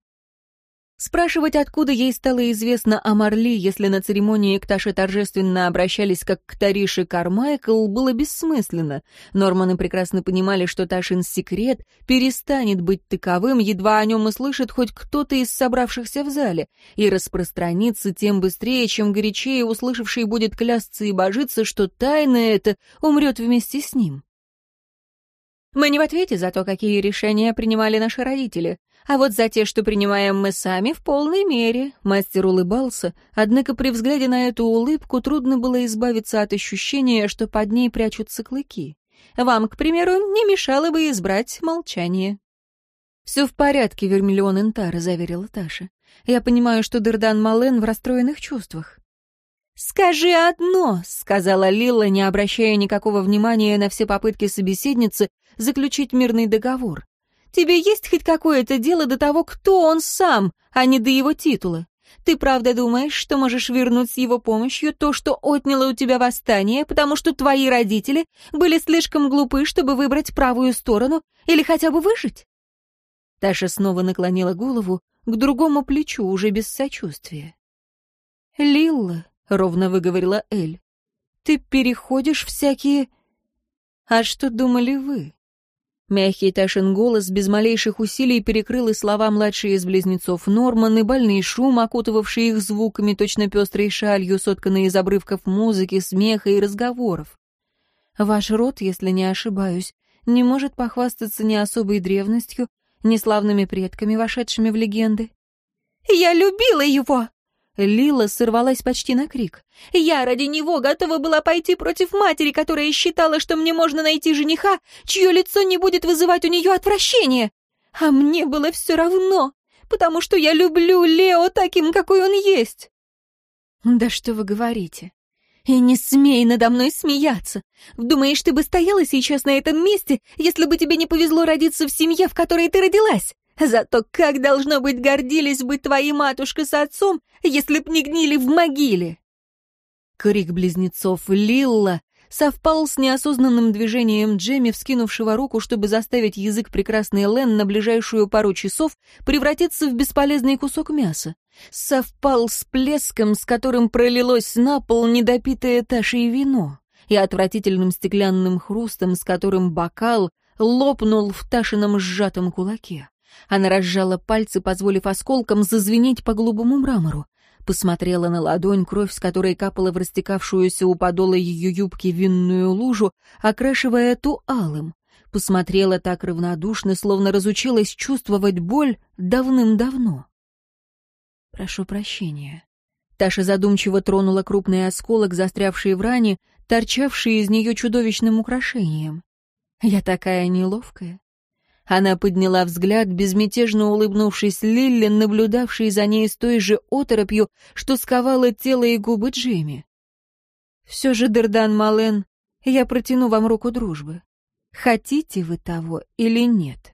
Спрашивать, откуда ей стало известно о Марли, если на церемонии к Таше торжественно обращались как к Тарише Кармайкл, было бессмысленно. Норманы прекрасно понимали, что Ташин секрет перестанет быть таковым, едва о нем услышит хоть кто-то из собравшихся в зале, и распространится тем быстрее, чем горячее услышавший будет клясться и божиться, что тайна эта умрет вместе с ним. Мы не в ответе за то, какие решения принимали наши родители. А вот за те, что принимаем мы сами, в полной мере. Мастер улыбался, однако при взгляде на эту улыбку трудно было избавиться от ощущения, что под ней прячутся клыки. Вам, к примеру, не мешало бы избрать молчание. «Все в порядке, Вермиллион Интара», — заверила Таша. «Я понимаю, что Дердан «Скажи одно», — сказала Лила, не обращая никакого внимания на все попытки собеседницы заключить мирный договор. «Тебе есть хоть какое-то дело до того, кто он сам, а не до его титула? Ты правда думаешь, что можешь вернуть с его помощью то, что отняло у тебя восстание, потому что твои родители были слишком глупы, чтобы выбрать правую сторону или хотя бы выжить?» Таша снова наклонила голову к другому плечу, уже без сочувствия. «Лилла», — ровно выговорила Эль. «Ты переходишь всякие...» «А что думали вы?» Мягкий Ташин голос без малейших усилий перекрыл и слова младшей из близнецов Норман, и больный шум, окутывавший их звуками, точно пестрой шалью, сотканной из обрывков музыки, смеха и разговоров. «Ваш род, если не ошибаюсь, не может похвастаться ни особой древностью, ни славными предками, вошедшими в легенды». «Я любила его!» Лила сорвалась почти на крик. «Я ради него готова была пойти против матери, которая считала, что мне можно найти жениха, чье лицо не будет вызывать у нее отвращение. А мне было все равно, потому что я люблю Лео таким, какой он есть». «Да что вы говорите? И не смей надо мной смеяться. Думаешь, ты бы стояла сейчас на этом месте, если бы тебе не повезло родиться в семье, в которой ты родилась? Зато как, должно быть, гордились бы твои матушка с отцом, если б не гнили в могиле!» Крик близнецов Лилла совпал с неосознанным движением Джемми, вскинувшего руку, чтобы заставить язык прекрасной Лен на ближайшую пару часов превратиться в бесполезный кусок мяса. Совпал с плеском, с которым пролилось на пол недопитое Ташей вино, и отвратительным стеклянным хрустом, с которым бокал лопнул в Ташином сжатом кулаке. Она разжала пальцы, позволив осколкам зазвенеть по голубому мрамору. Посмотрела на ладонь, кровь с которой капала в растекавшуюся у подола ее юбки винную лужу, окрашивая ту алым. Посмотрела так равнодушно, словно разучилась чувствовать боль давным-давно. «Прошу прощения». Таша задумчиво тронула крупный осколок, застрявший в ране, торчавший из нее чудовищным украшением. «Я такая неловкая. Она подняла взгляд, безмятежно улыбнувшись Лилле, наблюдавшей за ней с той же оторопью, что сковала тело и губы Джимми. «Все же, Дердан Мален, я протяну вам руку дружбы. Хотите вы того или нет?»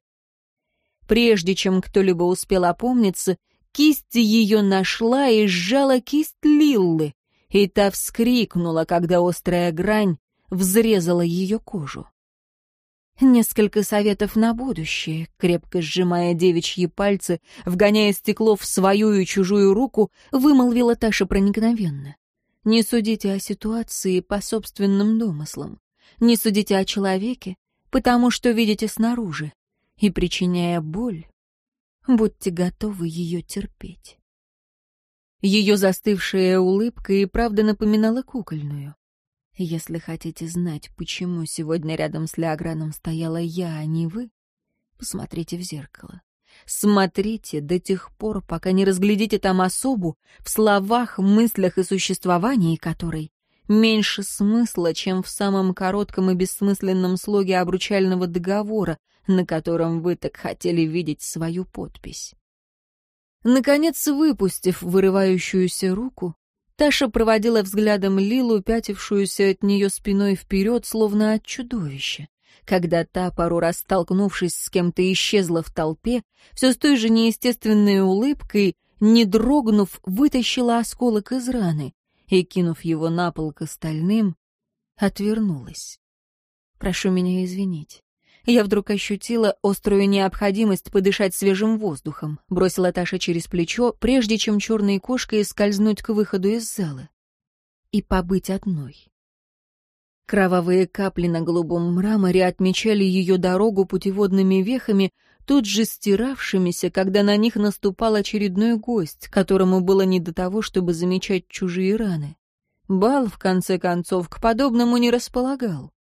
Прежде чем кто-либо успел опомниться, кисть ее нашла и сжала кисть Лиллы, и та вскрикнула, когда острая грань взрезала ее кожу. Несколько советов на будущее, крепко сжимая девичьи пальцы, вгоняя стекло в свою и чужую руку, вымолвила Таша проникновенно. Не судите о ситуации по собственным домыслам. Не судите о человеке, потому что видите снаружи. И, причиняя боль, будьте готовы ее терпеть. Ее застывшая улыбка и правда напоминала кукольную. Если хотите знать, почему сегодня рядом с Леограном стояла я, а не вы, посмотрите в зеркало. Смотрите до тех пор, пока не разглядите там особу, в словах, мыслях и существовании которой меньше смысла, чем в самом коротком и бессмысленном слоге обручального договора, на котором вы так хотели видеть свою подпись. Наконец, выпустив вырывающуюся руку, Таша проводила взглядом Лилу, пятившуюся от нее спиной вперед, словно от чудовища. Когда та, пару раз столкнувшись с кем-то, исчезла в толпе, все с той же неестественной улыбкой, не дрогнув, вытащила осколок из раны и, кинув его на пол к остальным, отвернулась. «Прошу меня извинить». Я вдруг ощутила острую необходимость подышать свежим воздухом. Бросила Таша через плечо, прежде чем черной кошкой скользнуть к выходу из зала. И побыть одной. Кровавые капли на голубом мраморе отмечали ее дорогу путеводными вехами, тут же стиравшимися, когда на них наступал очередной гость, которому было не до того, чтобы замечать чужие раны. Бал, в конце концов, к подобному не располагал.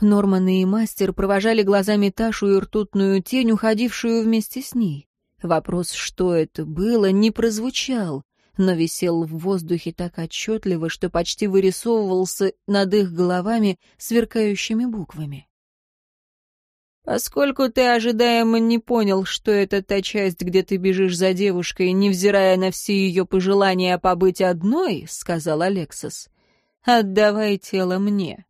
Норманы и мастер провожали глазами Ташу и ртутную тень, уходившую вместе с ней. Вопрос, что это было, не прозвучал, но висел в воздухе так отчетливо, что почти вырисовывался над их головами сверкающими буквами. «Поскольку ты ожидаемо не понял, что это та часть, где ты бежишь за девушкой, невзирая на все ее пожелания побыть одной», — сказал Алексос, — «отдавай тело мне».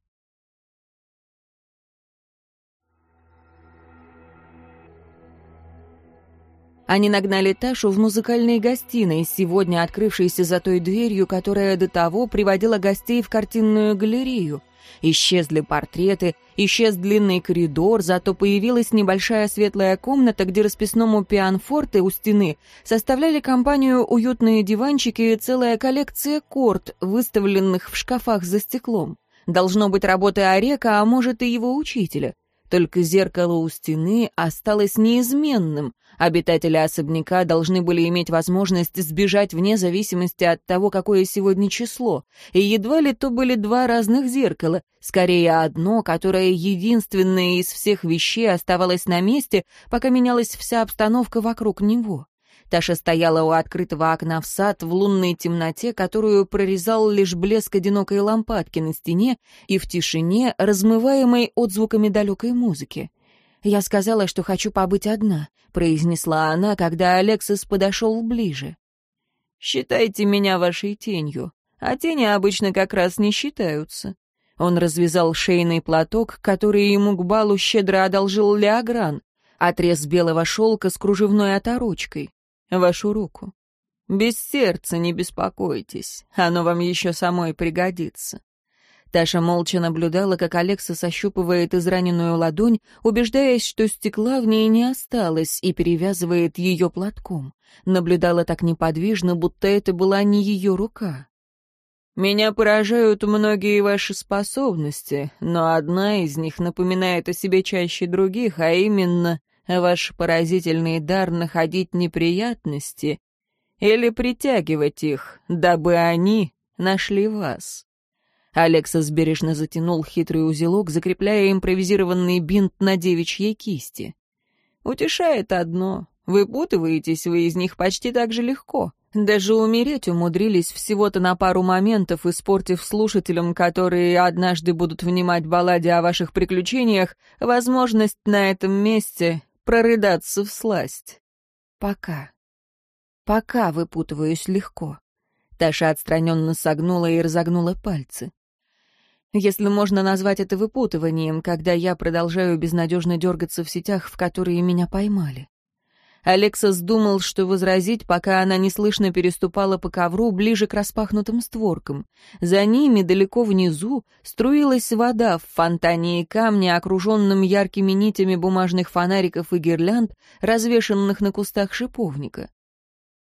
Они нагнали Ташу в музыкальной гостиной, сегодня открывшейся за той дверью, которая до того приводила гостей в картинную галерею. Исчезли портреты, исчез длинный коридор, зато появилась небольшая светлая комната, где расписному пианфорте у стены составляли компанию уютные диванчики и целая коллекция корт, выставленных в шкафах за стеклом. Должно быть работа Орека, а может и его учителя. Только зеркало у стены осталось неизменным. Обитатели особняка должны были иметь возможность сбежать вне зависимости от того, какое сегодня число. И едва ли то были два разных зеркала. Скорее, одно, которое единственное из всех вещей оставалось на месте, пока менялась вся обстановка вокруг него. Таша стояла у открытого окна в сад в лунной темноте, которую прорезал лишь блеск одинокой лампадки на стене и в тишине, размываемой отзвуками далекой музыки. «Я сказала, что хочу побыть одна», — произнесла она, когда Алексис подошел ближе. «Считайте меня вашей тенью, а тени обычно как раз не считаются». Он развязал шейный платок, который ему к балу щедро одолжил Леогран, отрез белого шелка с кружевной оторочкой вашу руку. Без сердца не беспокойтесь, оно вам еще самой пригодится. Таша молча наблюдала, как Алекса сощупывает израненную ладонь, убеждаясь, что стекла в ней не осталось, и перевязывает ее платком. Наблюдала так неподвижно, будто это была не ее рука. «Меня поражают многие ваши способности, но одна из них напоминает о себе чаще других, а именно ваш поразительный дар находить неприятности или притягивать их, дабы они нашли вас. Алексас бережно затянул хитрый узелок, закрепляя импровизированный бинт на девичьей кисти. «Утешает одно. Выпутываетесь вы из них почти так же легко. Даже умереть умудрились всего-то на пару моментов, испортив слушателям, которые однажды будут внимать балладе о ваших приключениях, возможность на этом месте прорыдаться в сласть. Пока. Пока выпутываюсь легко. Таша отстраненно согнула и разогнула пальцы. Если можно назвать это выпутыванием, когда я продолжаю безнадежно дергаться в сетях, в которые меня поймали. Алексас думал, что возразить, пока она неслышно переступала по ковру ближе к распахнутым створкам. За ними, далеко внизу, струилась вода в фонтане и камне, окруженном яркими нитями бумажных фонариков и гирлянд, развешанных на кустах шиповника.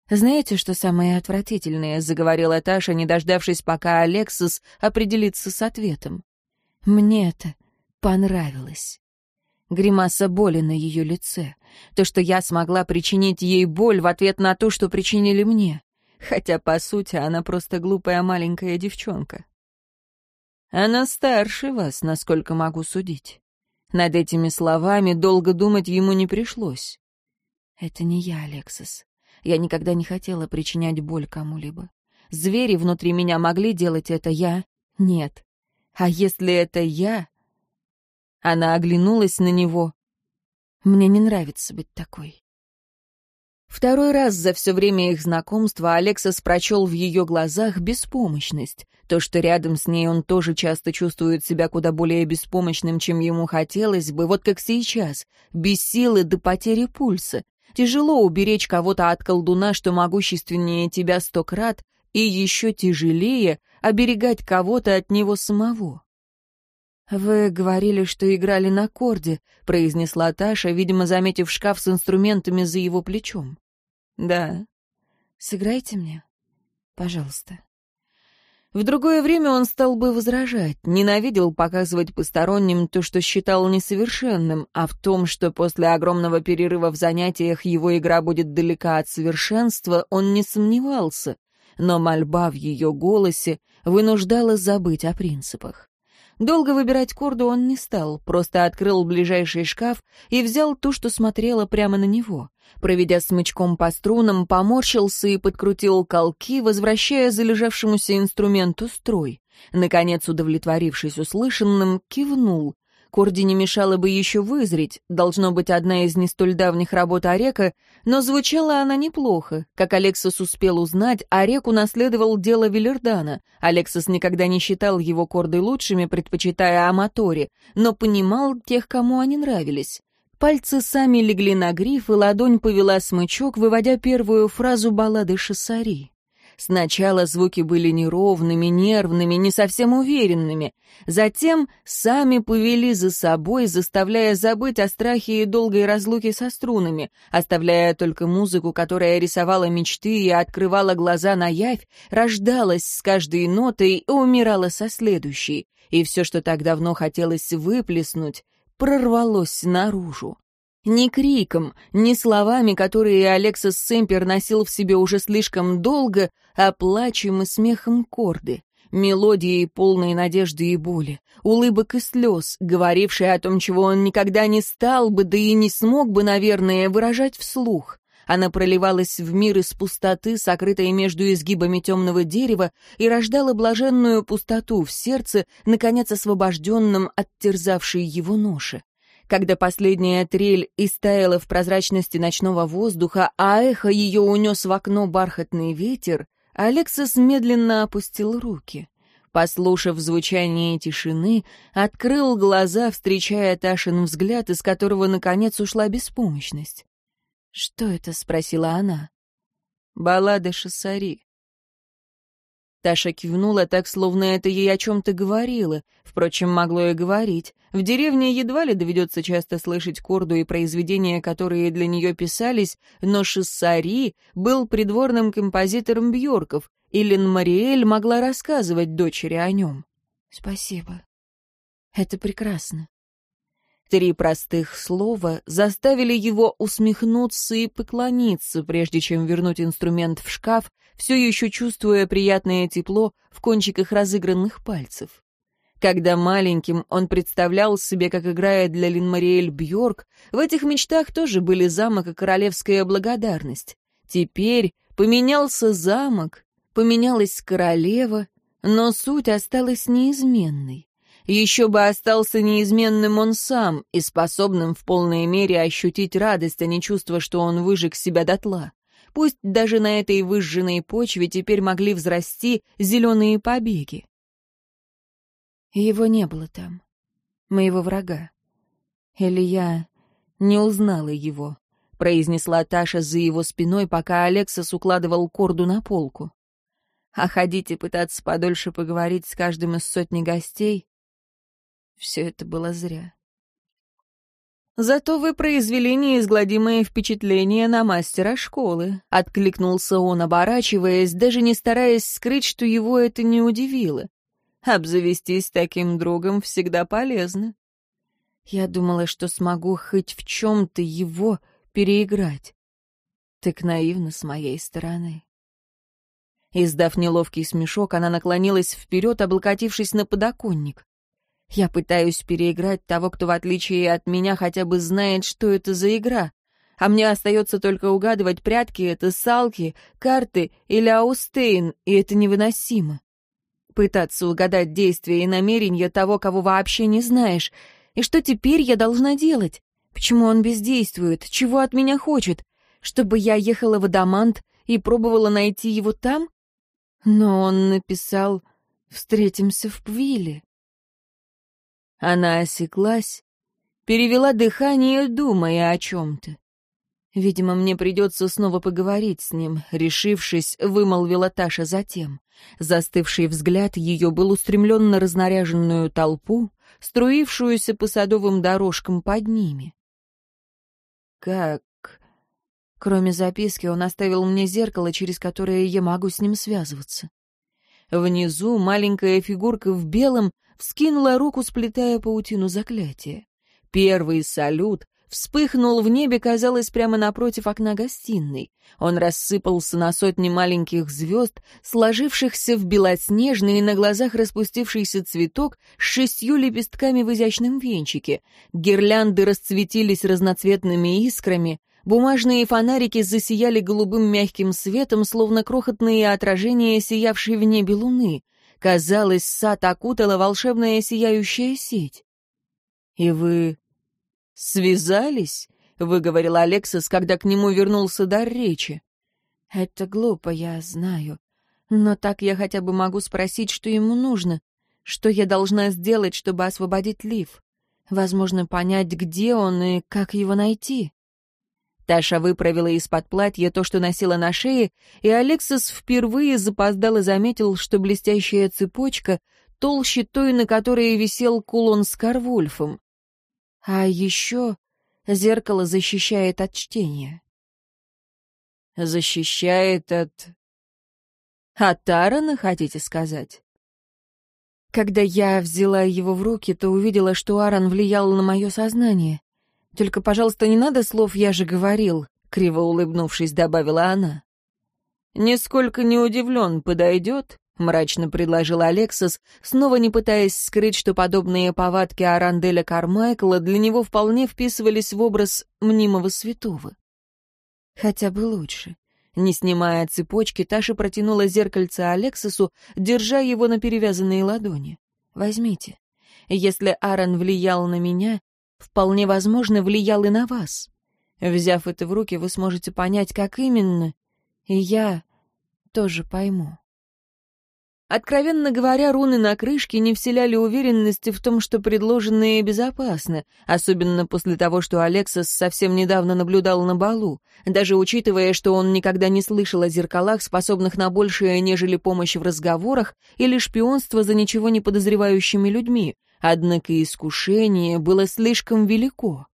«Знаете, что самое отвратительное?» — заговорила Таша, не дождавшись, пока Алексас определится с ответом. «Мне это понравилось». Гримаса боли на ее лице. То, что я смогла причинить ей боль в ответ на то, что причинили мне. Хотя, по сути, она просто глупая маленькая девчонка. Она старше вас, насколько могу судить. Над этими словами долго думать ему не пришлось. Это не я, Алексис. Я никогда не хотела причинять боль кому-либо. Звери внутри меня могли делать это я? Нет. А если это я, она оглянулась на него. «Мне не нравится быть такой». Второй раз за все время их знакомства Алексас прочел в ее глазах беспомощность. То, что рядом с ней он тоже часто чувствует себя куда более беспомощным, чем ему хотелось бы, вот как сейчас, без силы до потери пульса. Тяжело уберечь кого-то от колдуна, что могущественнее тебя сто крат, и еще тяжелее оберегать кого-то от него самого. «Вы говорили, что играли на корде», — произнесла Таша, видимо, заметив шкаф с инструментами за его плечом. «Да». «Сыграйте мне, пожалуйста». В другое время он стал бы возражать, ненавидел показывать посторонним то, что считал несовершенным, а в том, что после огромного перерыва в занятиях его игра будет далека от совершенства, он не сомневался, но мольба в ее голосе вынуждала забыть о принципах. Долго выбирать корду он не стал, просто открыл ближайший шкаф и взял ту, что смотрела прямо на него. Проведя смычком по струнам, поморщился и подкрутил колки, возвращая залежавшемуся инструменту строй. Наконец, удовлетворившись услышанным, кивнул, Корди не мешало бы еще вызреть, должно быть, одна из не столь давних работ Орека, но звучала она неплохо. Как Алексос успел узнать, Орек унаследовал дело Виллердана. Алексос никогда не считал его корды лучшими, предпочитая аматори, но понимал тех, кому они нравились. Пальцы сами легли на гриф, и ладонь повела смычок, выводя первую фразу баллады Шоссари. Сначала звуки были неровными, нервными, не совсем уверенными. Затем сами повели за собой, заставляя забыть о страхе и долгой разлуке со струнами, оставляя только музыку, которая рисовала мечты и открывала глаза на явь, рождалась с каждой нотой и умирала со следующей. И все, что так давно хотелось выплеснуть, прорвалось наружу. Ни криком, ни словами, которые Алексис Семпер носил в себе уже слишком долго, а плачем и смехом Корды, мелодией полной надежды и боли, улыбок и слез, говорившей о том, чего он никогда не стал бы, да и не смог бы, наверное, выражать вслух. Она проливалась в мир из пустоты, сокрытой между изгибами темного дерева, и рождала блаженную пустоту в сердце, наконец освобожденном от терзавшей его ноши. Когда последняя трель истаяла в прозрачности ночного воздуха, а эхо ее унес в окно бархатный ветер, Алексис медленно опустил руки. Послушав звучание тишины, открыл глаза, встречая Ташин взгляд, из которого, наконец, ушла беспомощность. «Что это?» — спросила она. «Баллада Шоссари. Таша кивнула так, словно это ей о чем-то говорило. Впрочем, могло и говорить. В деревне едва ли доведется часто слышать корду и произведения, которые для нее писались, но Шиссари был придворным композитором Бьорков, и Лен Мариэль могла рассказывать дочери о нем. «Спасибо. Это прекрасно». Три простых слова заставили его усмехнуться и поклониться, прежде чем вернуть инструмент в шкаф, все еще чувствуя приятное тепло в кончиках разыгранных пальцев. Когда маленьким он представлял себе, как играет для Линмариэль Бьорк, в этих мечтах тоже были замок и королевская благодарность. Теперь поменялся замок, поменялась королева, но суть осталась неизменной. Еще бы остался неизменным он сам и способным в полной мере ощутить радость, а не чувство, что он выжег себя дотла пусть даже на этой выжженной почве теперь могли взрасти зеленые побеги. Его не было там, моего врага. Или я не узнала его, произнесла Таша за его спиной, пока Алексас укладывал корду на полку. А ходить и пытаться подольше поговорить с каждым из сотни гостей — все это было зря. «Зато вы произвели неизгладимое впечатление на мастера школы», — откликнулся он, оборачиваясь, даже не стараясь скрыть, что его это не удивило. «Обзавестись таким другом всегда полезно». Я думала, что смогу хоть в чем-то его переиграть. Так наивно с моей стороны. Издав неловкий смешок, она наклонилась вперед, облокотившись на подоконник. Я пытаюсь переиграть того, кто, в отличие от меня, хотя бы знает, что это за игра. А мне остается только угадывать прятки, это салки, карты или аустейн, и это невыносимо. Пытаться угадать действия и намерения того, кого вообще не знаешь. И что теперь я должна делать? Почему он бездействует? Чего от меня хочет? Чтобы я ехала в Адамант и пробовала найти его там? Но он написал «Встретимся в Пвиле». Она осеклась, перевела дыхание, думая о чем-то. «Видимо, мне придется снова поговорить с ним», — решившись, вымолвила Таша затем. Застывший взгляд ее был устремлен на разнаряженную толпу, струившуюся по садовым дорожкам под ними. «Как?» Кроме записки, он оставил мне зеркало, через которое я могу с ним связываться. Внизу маленькая фигурка в белом вскинула руку, сплетая паутину заклятия. Первый салют вспыхнул в небе, казалось, прямо напротив окна гостиной. Он рассыпался на сотни маленьких звезд, сложившихся в белоснежный и на глазах распустившийся цветок с шестью лепестками в изящном венчике. Гирлянды расцветились разноцветными искрами, бумажные фонарики засияли голубым мягким светом, словно крохотные отражения сиявшей в небе луны. Казалось, сад окутала волшебная сияющая сеть. «И вы связались?» — выговорил Алексис, когда к нему вернулся дар речи. «Это глупо, я знаю. Но так я хотя бы могу спросить, что ему нужно, что я должна сделать, чтобы освободить Лив. Возможно, понять, где он и как его найти». Таша выправила из-под платья то, что носила на шее, и Алексис впервые запоздал и заметил, что блестящая цепочка толще той, на которой висел кулон с Карвульфом. А еще зеркало защищает от чтения. Защищает от... От Аарона, хотите сказать? Когда я взяла его в руки, то увидела, что Аран влиял на мое сознание. Только, пожалуйста, не надо слов, я же говорил», — криво улыбнувшись, добавила она. «Нисколько не удивлен, подойдет», — мрачно предложил Алексос, снова не пытаясь скрыть, что подобные повадки Аранделя Кармайкла для него вполне вписывались в образ мнимого святого. «Хотя бы лучше». Не снимая цепочки, Таша протянула зеркальце Алексосу, держа его на перевязанные ладони. «Возьмите. Если Аарон влиял на меня, вполне возможно, влиял и на вас. Взяв это в руки, вы сможете понять, как именно, и я тоже пойму. Откровенно говоря, руны на крышке не вселяли уверенности в том, что предложенные безопасны, особенно после того, что Алексас совсем недавно наблюдал на балу, даже учитывая, что он никогда не слышал о зеркалах, способных на большее, нежели помощь в разговорах или шпионство за ничего не подозревающими людьми, однако искушение было слишком велико.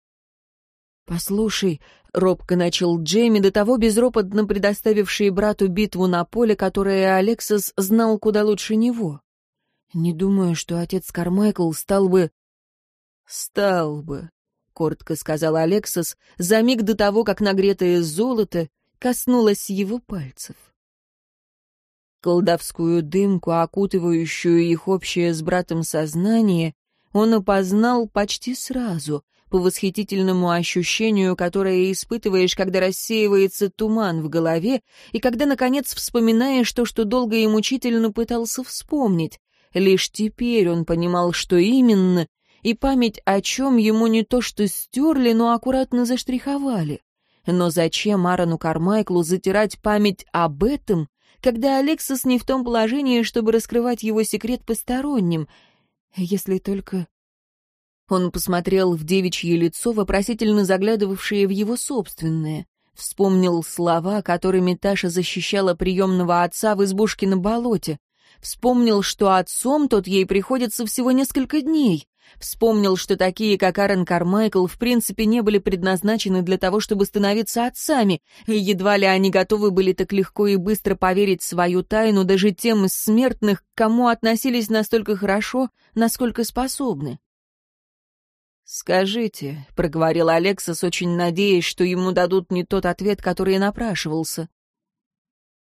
«Послушай», — робко начал Джейми, до того безропотно предоставивший брату битву на поле, которое Алексас знал куда лучше него. «Не думаю, что отец Кармайкл стал бы...» «Стал бы», — коротко сказал Алексас, за миг до того, как нагретое золото коснулось его пальцев колдовскую дымку, окутывающую их общее с братом сознание, он опознал почти сразу, по восхитительному ощущению, которое испытываешь, когда рассеивается туман в голове, и когда, наконец, вспоминаешь то, что долго и мучительно пытался вспомнить. Лишь теперь он понимал, что именно, и память о чем ему не то что стерли, но аккуратно заштриховали. Но зачем Аарону Кармайклу затирать память об этом, когда Алексис не в том положении, чтобы раскрывать его секрет посторонним. Если только... Он посмотрел в девичье лицо, вопросительно заглядывавшее в его собственное. Вспомнил слова, которыми Таша защищала приемного отца в избушке на болоте. Вспомнил, что отцом тот ей приходится всего несколько дней. Вспомнил, что такие, как Аарон Кармайкл, в принципе не были предназначены для того, чтобы становиться отцами, и едва ли они готовы были так легко и быстро поверить свою тайну даже тем из смертных, к кому относились настолько хорошо, насколько способны. «Скажите», — проговорил Алексас, очень надеясь, что ему дадут не тот ответ, который и напрашивался.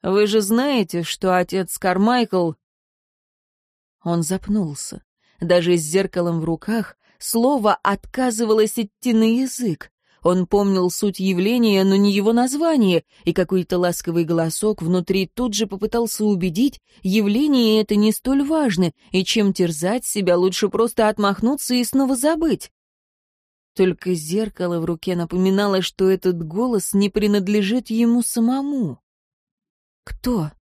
«Вы же знаете, что отец Кармайкл он запнулся. Даже с зеркалом в руках слово отказывалось идти на язык. Он помнил суть явления, но не его название, и какой-то ласковый голосок внутри тут же попытался убедить, явление это не столь важно, и чем терзать себя, лучше просто отмахнуться и снова забыть. Только зеркало в руке напоминало, что этот голос не принадлежит ему самому. Кто?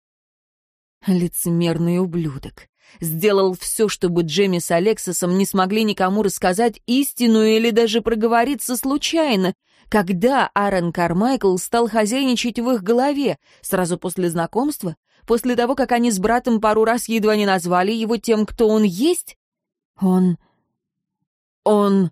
Лицемерный ублюдок. Сделал все, чтобы Джемми с Алексосом не смогли никому рассказать истину или даже проговориться случайно, когда Аарон Кармайкл стал хозяйничать в их голове, сразу после знакомства, после того, как они с братом пару раз едва не назвали его тем, кто он есть? Он... он...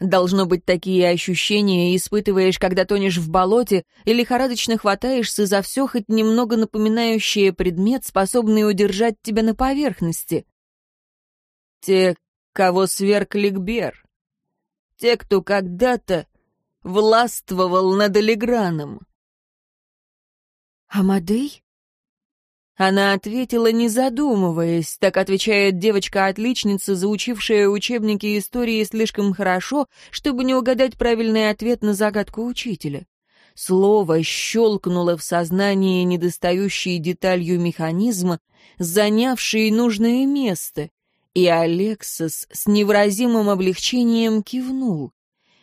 Должно быть, такие ощущения испытываешь, когда тонешь в болоте и лихорадочно хватаешься за все хоть немного напоминающее предмет, способный удержать тебя на поверхности. Те, кого сверг Ликбер. Те, кто когда-то властвовал над Элиграном. «Амадей?» Она ответила, не задумываясь. Так отвечает девочка-отличница, заучившая учебники истории слишком хорошо, чтобы не угадать правильный ответ на загадку учителя. Слово щелкнуло в сознании недостающей деталью механизма, занявшей нужное место, и Алексас с невразимым облегчением кивнул.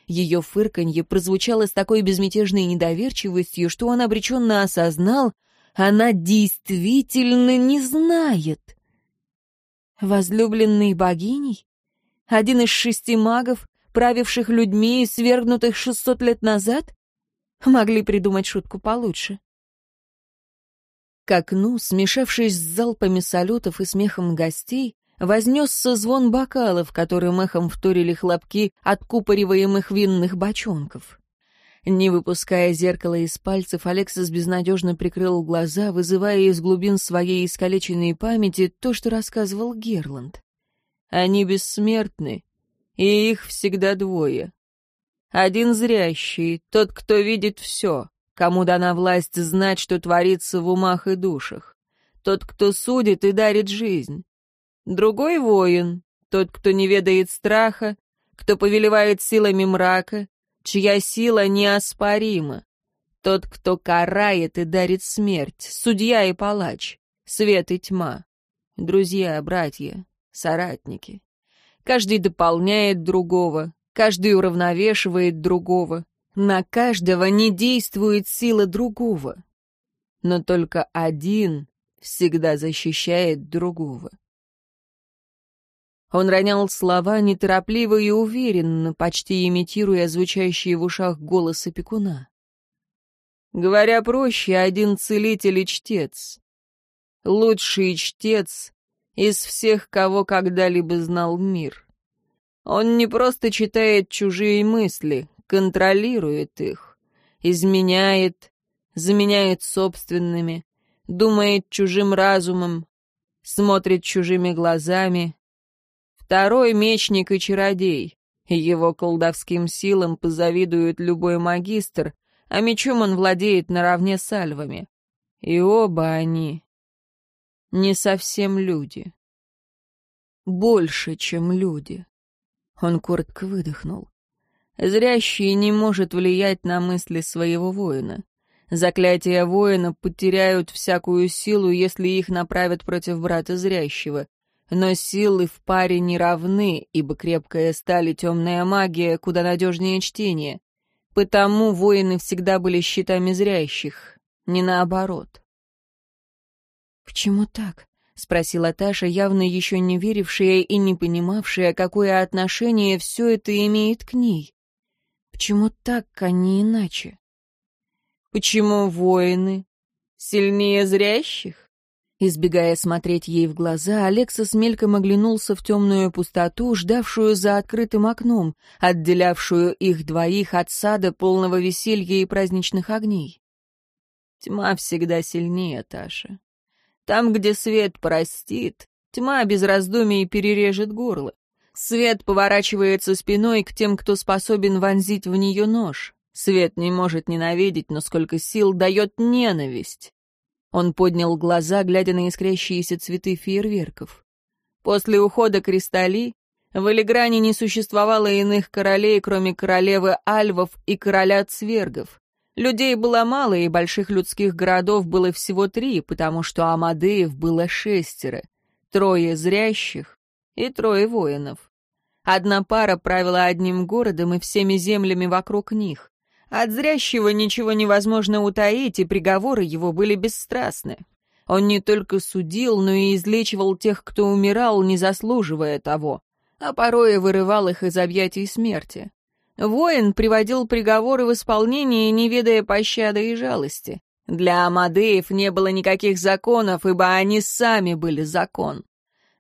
Ее фырканье прозвучало с такой безмятежной недоверчивостью, что он обреченно осознал — она действительно не знает. Возлюбленный богиней? Один из шести магов, правивших людьми, и свергнутых 600 лет назад? Могли придумать шутку получше. К окну, смешавшись с залпами салютов и смехом гостей, вознесся звон бокалов, которым эхом вторили хлопки от купориваемых винных бочонков. Не выпуская зеркало из пальцев, Алексис безнадежно прикрыл глаза, вызывая из глубин своей искалеченной памяти то, что рассказывал Герланд. Они бессмертны, и их всегда двое. Один зрящий, тот, кто видит все, кому дана власть знать, что творится в умах и душах. Тот, кто судит и дарит жизнь. Другой воин, тот, кто не ведает страха, кто повелевает силами мрака, чья сила неоспорима. Тот, кто карает и дарит смерть, судья и палач, свет и тьма. Друзья, братья, соратники. Каждый дополняет другого, каждый уравновешивает другого. На каждого не действует сила другого. Но только один всегда защищает другого. Он ронял слова неторопливо и уверенно, почти имитируя звучащие в ушах голос опекуна. Говоря проще, один целитель и чтец. Лучший чтец из всех, кого когда-либо знал мир. Он не просто читает чужие мысли, контролирует их, изменяет, заменяет собственными, думает чужим разумом, смотрит чужими глазами, Второй мечник и чародей. Его колдовским силам позавидует любой магистр, а мечом он владеет наравне с альвами. И оба они не совсем люди. Больше, чем люди. Он коротко выдохнул. Зрящий не может влиять на мысли своего воина. Заклятия воина потеряют всякую силу, если их направят против брата зрящего. Но силы в паре не равны, ибо крепкая сталь и темная магия куда надежнее чтения. Потому воины всегда были щитами зрящих, не наоборот. «Почему так?» — спросила Таша, явно еще не верившая и не понимавшая, какое отношение все это имеет к ней. «Почему так, а не иначе?» «Почему воины? Сильнее зрящих?» Избегая смотреть ей в глаза, Алексас мельком оглянулся в темную пустоту, ждавшую за открытым окном, отделявшую их двоих от сада, полного веселья и праздничных огней. Тьма всегда сильнее, Таша. Там, где свет простит, тьма без раздумий перережет горло. Свет поворачивается спиной к тем, кто способен вонзить в нее нож. Свет не может ненавидеть, но сколько сил дает ненависть. Он поднял глаза, глядя на искрящиеся цветы фейерверков. После ухода Кристали в Элегране не существовало иных королей, кроме королевы Альвов и короля Цвергов. Людей было мало, и больших людских городов было всего три, потому что Амадеев было шестеро, трое зрящих и трое воинов. Одна пара правила одним городом и всеми землями вокруг них. От зрящего ничего невозможно утаить, и приговоры его были бесстрастны. Он не только судил, но и излечивал тех, кто умирал, не заслуживая того, а порой вырывал их из объятий смерти. Воин приводил приговоры в исполнение, не ведая пощады и жалости. Для Амадеев не было никаких законов, ибо они сами были закон.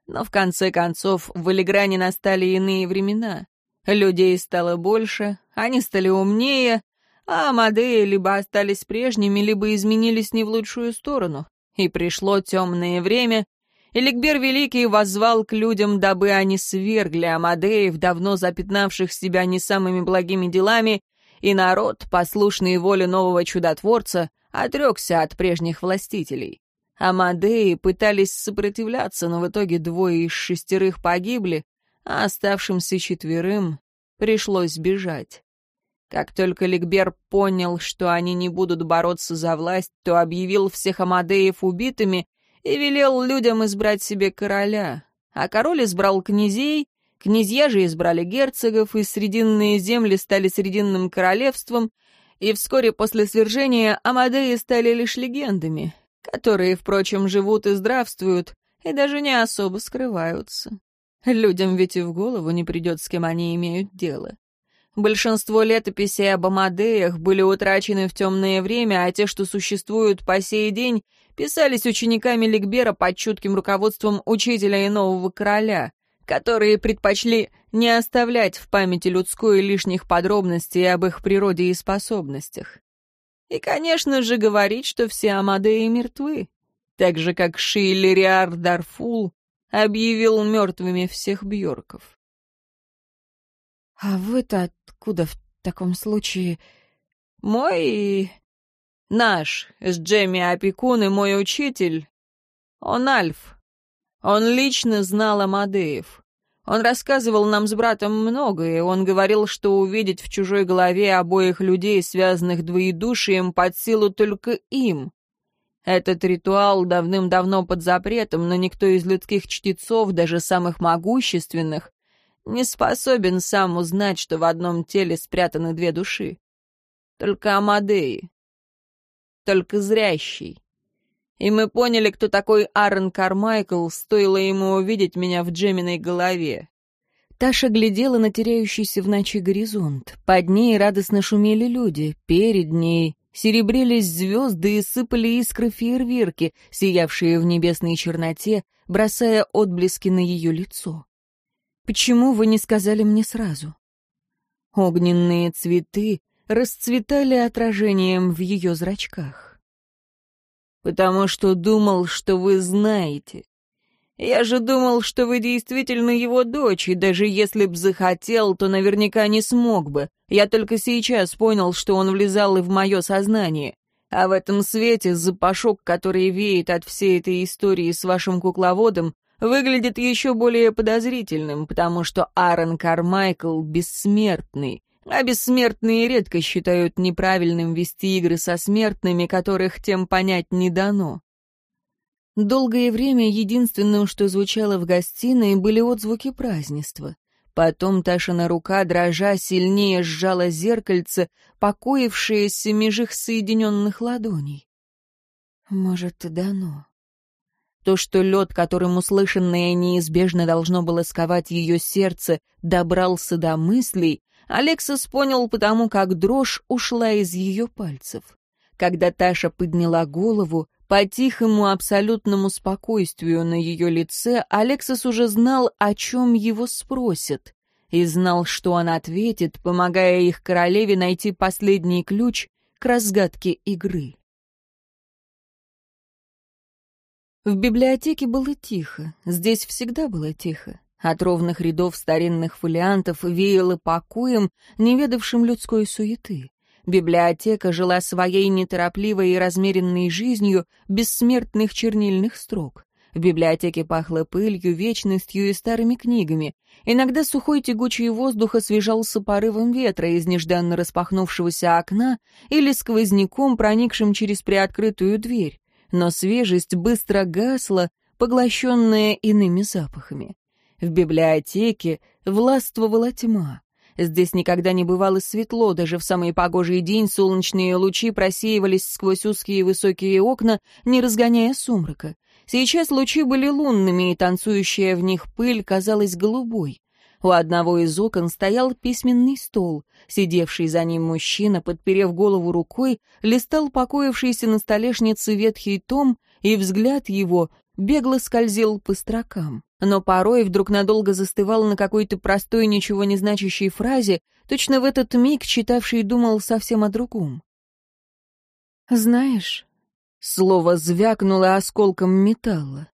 Но в конце концов в Элигране настали иные времена. Людей стало больше, они стали умнее, а Амадея либо остались прежними, либо изменились не в лучшую сторону. И пришло темное время, Эликбер Великий воззвал к людям, дабы они свергли Амадеев, давно запятнавших себя не самыми благими делами, и народ, послушный воле нового чудотворца, отрекся от прежних властителей. Амадеи пытались сопротивляться, но в итоге двое из шестерых погибли, а оставшимся четверым пришлось бежать. Как только Ликбер понял, что они не будут бороться за власть, то объявил всех Амадеев убитыми и велел людям избрать себе короля. А король избрал князей, князья же избрали герцогов, и срединные земли стали срединным королевством, и вскоре после свержения Амадеи стали лишь легендами, которые, впрочем, живут и здравствуют, и даже не особо скрываются. Людям ведь и в голову не придет, с кем они имеют дело. Большинство летописей об Амадеях были утрачены в темное время, а те, что существуют по сей день, писались учениками Ликбера под чутким руководством учителя и нового короля, которые предпочли не оставлять в памяти людской лишних подробностей об их природе и способностях. И, конечно же, говорить, что все Амадеи мертвы, так же, как Шиллериар Дарфул объявил мертвыми всех Бьорков. «А вы-то откуда в таком случае?» «Мой... наш с Джемми опекун и мой учитель. Он Альф. Он лично знал Амадеев. Он рассказывал нам с братом многое, он говорил, что увидеть в чужой голове обоих людей, связанных двоедушием, под силу только им. Этот ритуал давным-давно под запретом, но никто из людских чтецов, даже самых могущественных, не способен сам узнать, что в одном теле спрятаны две души. Только Амадеи. Только зрящий. И мы поняли, кто такой Аарон Кармайкл, стоило ему увидеть меня в Джеминой голове. Таша глядела на теряющийся в ночи горизонт. Под ней радостно шумели люди, перед ней серебрились звезды и сыпали искры фейерверки, сиявшие в небесной черноте, бросая отблески на ее лицо. Почему вы не сказали мне сразу? Огненные цветы расцветали отражением в ее зрачках. Потому что думал, что вы знаете. Я же думал, что вы действительно его дочь, и даже если б захотел, то наверняка не смог бы. Я только сейчас понял, что он влезал и в мое сознание. А в этом свете запашок, который веет от всей этой истории с вашим кукловодом, выглядит еще более подозрительным, потому что Аарон Кармайкл бессмертный, а бессмертные редко считают неправильным вести игры со смертными, которых тем понять не дано. Долгое время единственным, что звучало в гостиной, были отзвуки празднества. Потом Ташина рука, дрожа, сильнее сжала зеркальце, покоившееся меж их соединенных ладоней. «Может, дано», то, что лед, которым услышанное неизбежно должно было сковать ее сердце, добрался до мыслей, Алексис понял потому, как дрожь ушла из ее пальцев. Когда Таша подняла голову, по тихому абсолютному спокойствию на ее лице Алексис уже знал, о чем его спросят, и знал, что она ответит, помогая их королеве найти последний ключ к разгадке игры. В библиотеке было тихо, здесь всегда было тихо. От ровных рядов старинных фолиантов веяло покоем, ведавшим людской суеты. Библиотека жила своей неторопливой и размеренной жизнью бессмертных чернильных строк. В библиотеке пахло пылью, вечностью и старыми книгами. Иногда сухой тягучий воздух освежался порывом ветра из нежданно распахнувшегося окна или сквозняком, проникшим через приоткрытую дверь но свежесть быстро гасла, поглощенная иными запахами. В библиотеке властвовала тьма. Здесь никогда не бывало светло, даже в самый погожий день солнечные лучи просеивались сквозь узкие высокие окна, не разгоняя сумрака. Сейчас лучи были лунными, и танцующая в них пыль казалась голубой. У одного из окон стоял письменный стол. Сидевший за ним мужчина, подперев голову рукой, листал покоившийся на столешнице ветхий том, и взгляд его бегло скользил по строкам. Но порой вдруг надолго застывал на какой-то простой, ничего не значащей фразе, точно в этот миг читавший думал совсем о другом. «Знаешь...» — слово звякнуло осколком металла.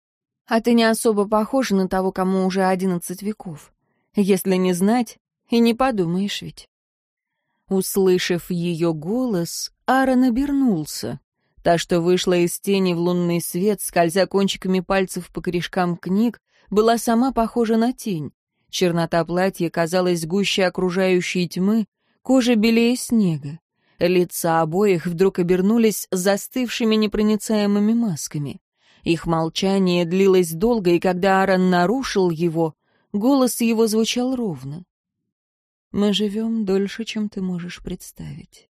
«А ты не особо похож на того, кому уже одиннадцать веков. Если не знать, и не подумаешь ведь. Услышав ее голос, Аарон обернулся. Та, что вышла из тени в лунный свет, скользя кончиками пальцев по корешкам книг, была сама похожа на тень. Чернота платья казалась гуще окружающей тьмы, кожа белее снега. Лица обоих вдруг обернулись застывшими непроницаемыми масками. Их молчание длилось долго, и когда Аарон нарушил его, Голос его звучал ровно. «Мы живем дольше, чем ты можешь представить.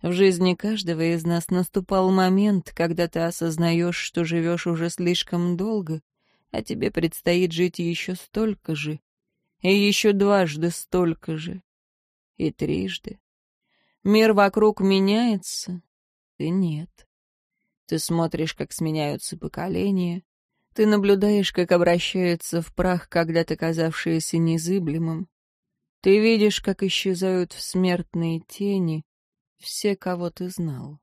В жизни каждого из нас наступал момент, когда ты осознаешь, что живешь уже слишком долго, а тебе предстоит жить еще столько же, и еще дважды столько же, и трижды. Мир вокруг меняется, ты нет. Ты смотришь, как сменяются поколения, ты наблюдаешь, как обращается в прах когда-то казавшееся незыблемым. Ты видишь, как исчезают в смертные тени все, кого ты знал.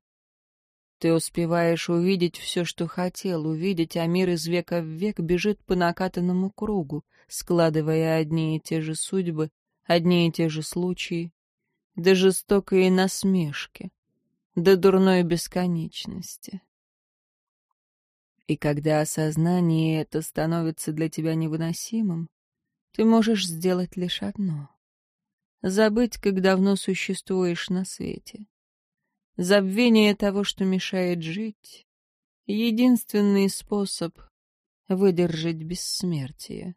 Ты успеваешь увидеть все, что хотел увидеть, а мир из века в век бежит по накатанному кругу, складывая одни и те же судьбы, одни и те же случаи, до жестокой насмешки, до дурной бесконечности. И когда осознание это становится для тебя невыносимым, ты можешь сделать лишь одно — забыть, как давно существуешь на свете. Забвение того, что мешает жить — единственный способ выдержать бессмертие.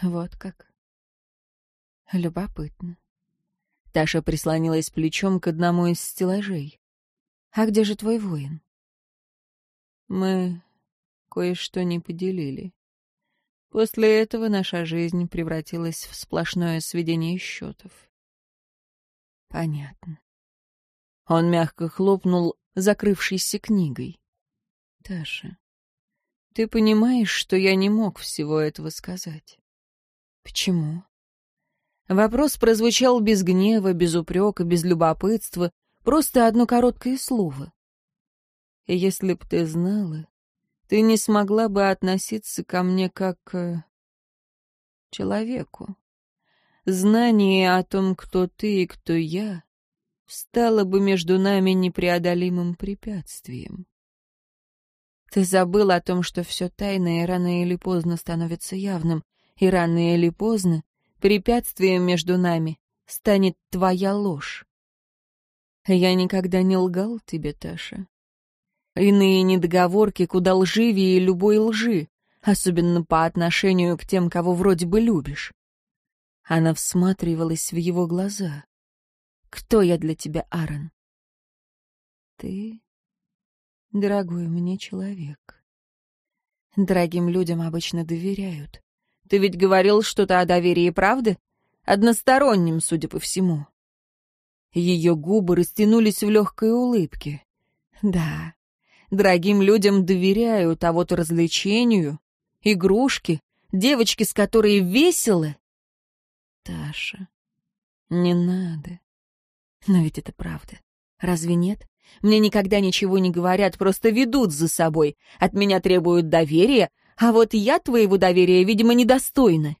Вот как. Любопытно. Таша прислонилась плечом к одному из стеллажей. «А где же твой воин?» Мы кое-что не поделили. После этого наша жизнь превратилась в сплошное сведение счетов. Понятно. Он мягко хлопнул закрывшейся книгой. Таша, ты понимаешь, что я не мог всего этого сказать? Почему? Вопрос прозвучал без гнева, без упрека, без любопытства, просто одно короткое слово. Если б ты знала, ты не смогла бы относиться ко мне как э, к человеку. Знание о том, кто ты и кто я, стало бы между нами непреодолимым препятствием. Ты забыл о том, что все тайное рано или поздно становится явным, и рано или поздно препятствием между нами станет твоя ложь. Я никогда не лгал тебе, Таша. Иные недоговорки куда лживее любой лжи, особенно по отношению к тем, кого вроде бы любишь. Она всматривалась в его глаза. «Кто я для тебя, Аарон?» «Ты, дорогой мне человек. Дорогим людям обычно доверяют. Ты ведь говорил что-то о доверии, правда? Односторонним, судя по всему». Ее губы растянулись в легкой улыбке. «Да, Дорогим людям доверяют, а вот развлечению, игрушки, девочки, с которой весело... Таша, не надо. Но ведь это правда. Разве нет? Мне никогда ничего не говорят, просто ведут за собой. От меня требуют доверия, а вот я твоего доверия, видимо, недостойна.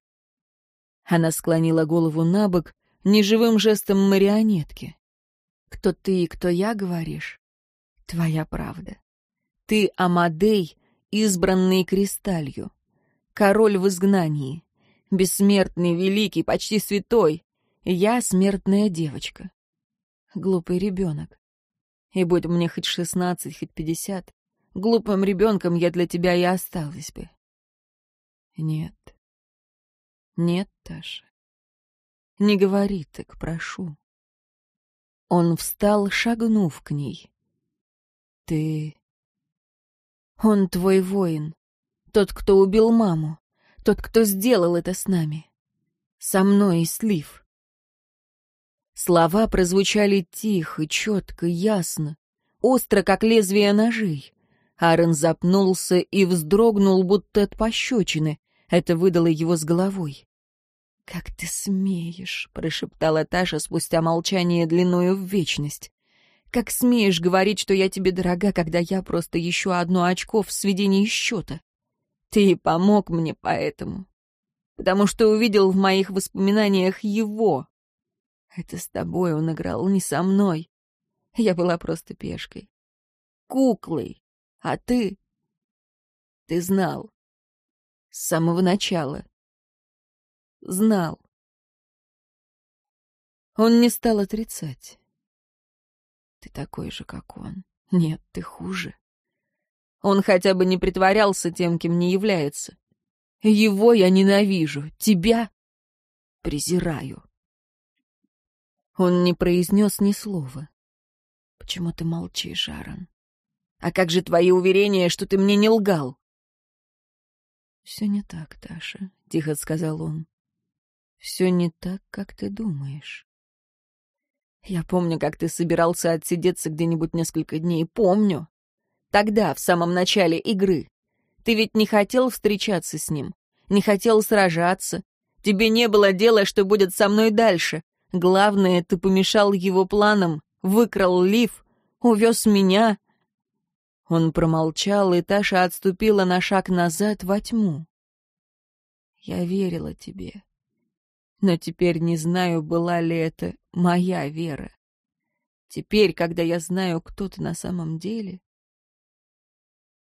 Она склонила голову на бок, неживым жестом марионетки. Кто ты и кто я, говоришь? Твоя правда. Ты, Амадей, избранный Кристалью, король в изгнании, бессмертный, великий, почти святой. Я смертная девочка, глупый ребенок. И будь мне хоть шестнадцать, хоть пятьдесят, глупым ребенком я для тебя и осталась бы. Нет. Нет, Таша. Не говори так, прошу. Он встал, шагнув к ней. Ты он твой воин. Тот, кто убил маму. Тот, кто сделал это с нами. Со мной и слив. Слова прозвучали тихо, четко, ясно, остро, как лезвие ножей. Аарон запнулся и вздрогнул, будто от пощечины. Это выдало его с головой. «Как ты смеешь!» — прошептала Таша спустя молчание длиною в вечность. Как смеешь говорить, что я тебе дорога, когда я просто еще одно очко в сведении счета? Ты помог мне поэтому, потому что увидел в моих воспоминаниях его. Это с тобой он играл, не со мной. Я была просто пешкой. Куклой. А ты... Ты знал. С самого начала. Знал. Он не стал отрицать. Ты такой же, как он. Нет, ты хуже. Он хотя бы не притворялся тем, кем не является. Его я ненавижу, тебя презираю. Он не произнес ни слова. Почему ты молчишь, Аарон? А как же твои уверения, что ты мне не лгал? Все не так, Таша, — тихо сказал он. Все не так, как ты думаешь. Я помню, как ты собирался отсидеться где-нибудь несколько дней, помню. Тогда, в самом начале игры. Ты ведь не хотел встречаться с ним, не хотел сражаться. Тебе не было дела, что будет со мной дальше. Главное, ты помешал его планам, выкрал лиф, увез меня. Он промолчал, и Таша отступила на шаг назад во тьму. Я верила тебе но теперь не знаю, была ли это моя вера. Теперь, когда я знаю, кто ты на самом деле,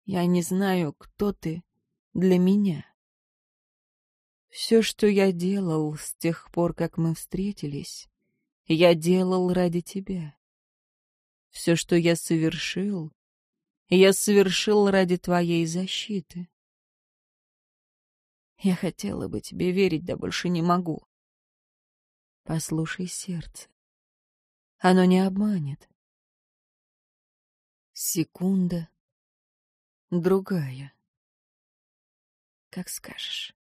я не знаю, кто ты для меня. Все, что я делал с тех пор, как мы встретились, я делал ради тебя. Все, что я совершил, я совершил ради твоей защиты. Я хотела бы тебе верить, да больше не могу. Послушай сердце. Оно не обманет. Секунда. Другая. Как скажешь.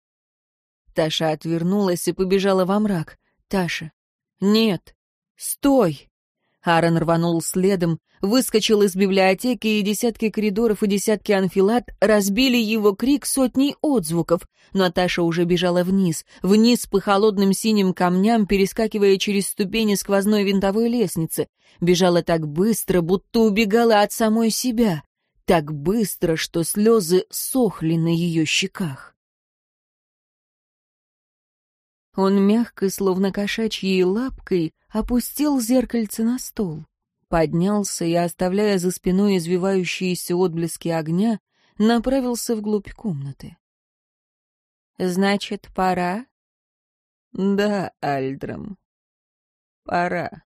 Таша отвернулась и побежала во мрак. Таша. Нет. Стой. Аарон рванул следом, выскочил из библиотеки, и десятки коридоров и десятки анфилат разбили его крик сотней отзвуков. Наташа уже бежала вниз, вниз по холодным синим камням, перескакивая через ступени сквозной винтовой лестницы. Бежала так быстро, будто убегала от самой себя. Так быстро, что слезы сохли на ее щеках. Он мягко, словно кошачьей лапкой, опустил зеркальце на стол, поднялся и, оставляя за спиной извивающиеся отблески огня, направился вглубь комнаты. «Значит, пора?» «Да, Альдрам, пора».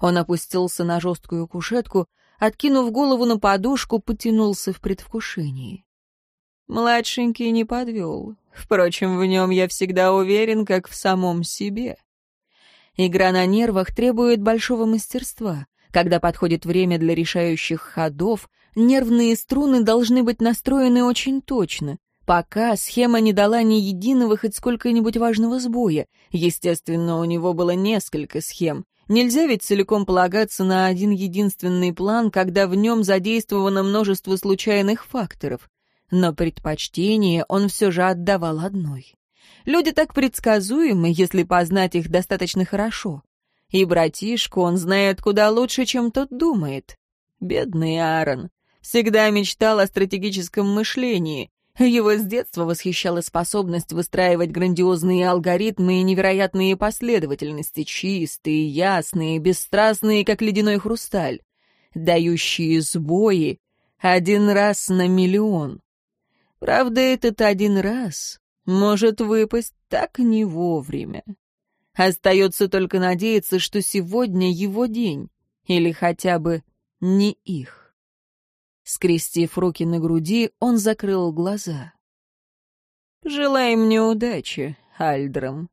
Он опустился на жесткую кушетку, откинув голову на подушку, потянулся в предвкушении. Младшенький не подвел. Впрочем, в нем я всегда уверен, как в самом себе. Игра на нервах требует большого мастерства. Когда подходит время для решающих ходов, нервные струны должны быть настроены очень точно. Пока схема не дала ни единого хоть сколько-нибудь важного сбоя. Естественно, у него было несколько схем. Нельзя ведь целиком полагаться на один единственный план, когда в нем задействовано множество случайных факторов. Но предпочтение он все же отдавал одной. Люди так предсказуемы, если познать их достаточно хорошо. И братишку он знает куда лучше, чем тот думает. Бедный Аарон. Всегда мечтал о стратегическом мышлении. Его с детства восхищала способность выстраивать грандиозные алгоритмы и невероятные последовательности, чистые, ясные, бесстрастные, как ледяной хрусталь, дающие сбои один раз на миллион. Правда, этот один раз может выпасть так не вовремя. Остается только надеяться, что сегодня его день, или хотя бы не их. Скрестив руки на груди, он закрыл глаза. «Желай мне удачи, Альдрам».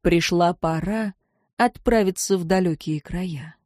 Пришла пора отправиться в далекие края.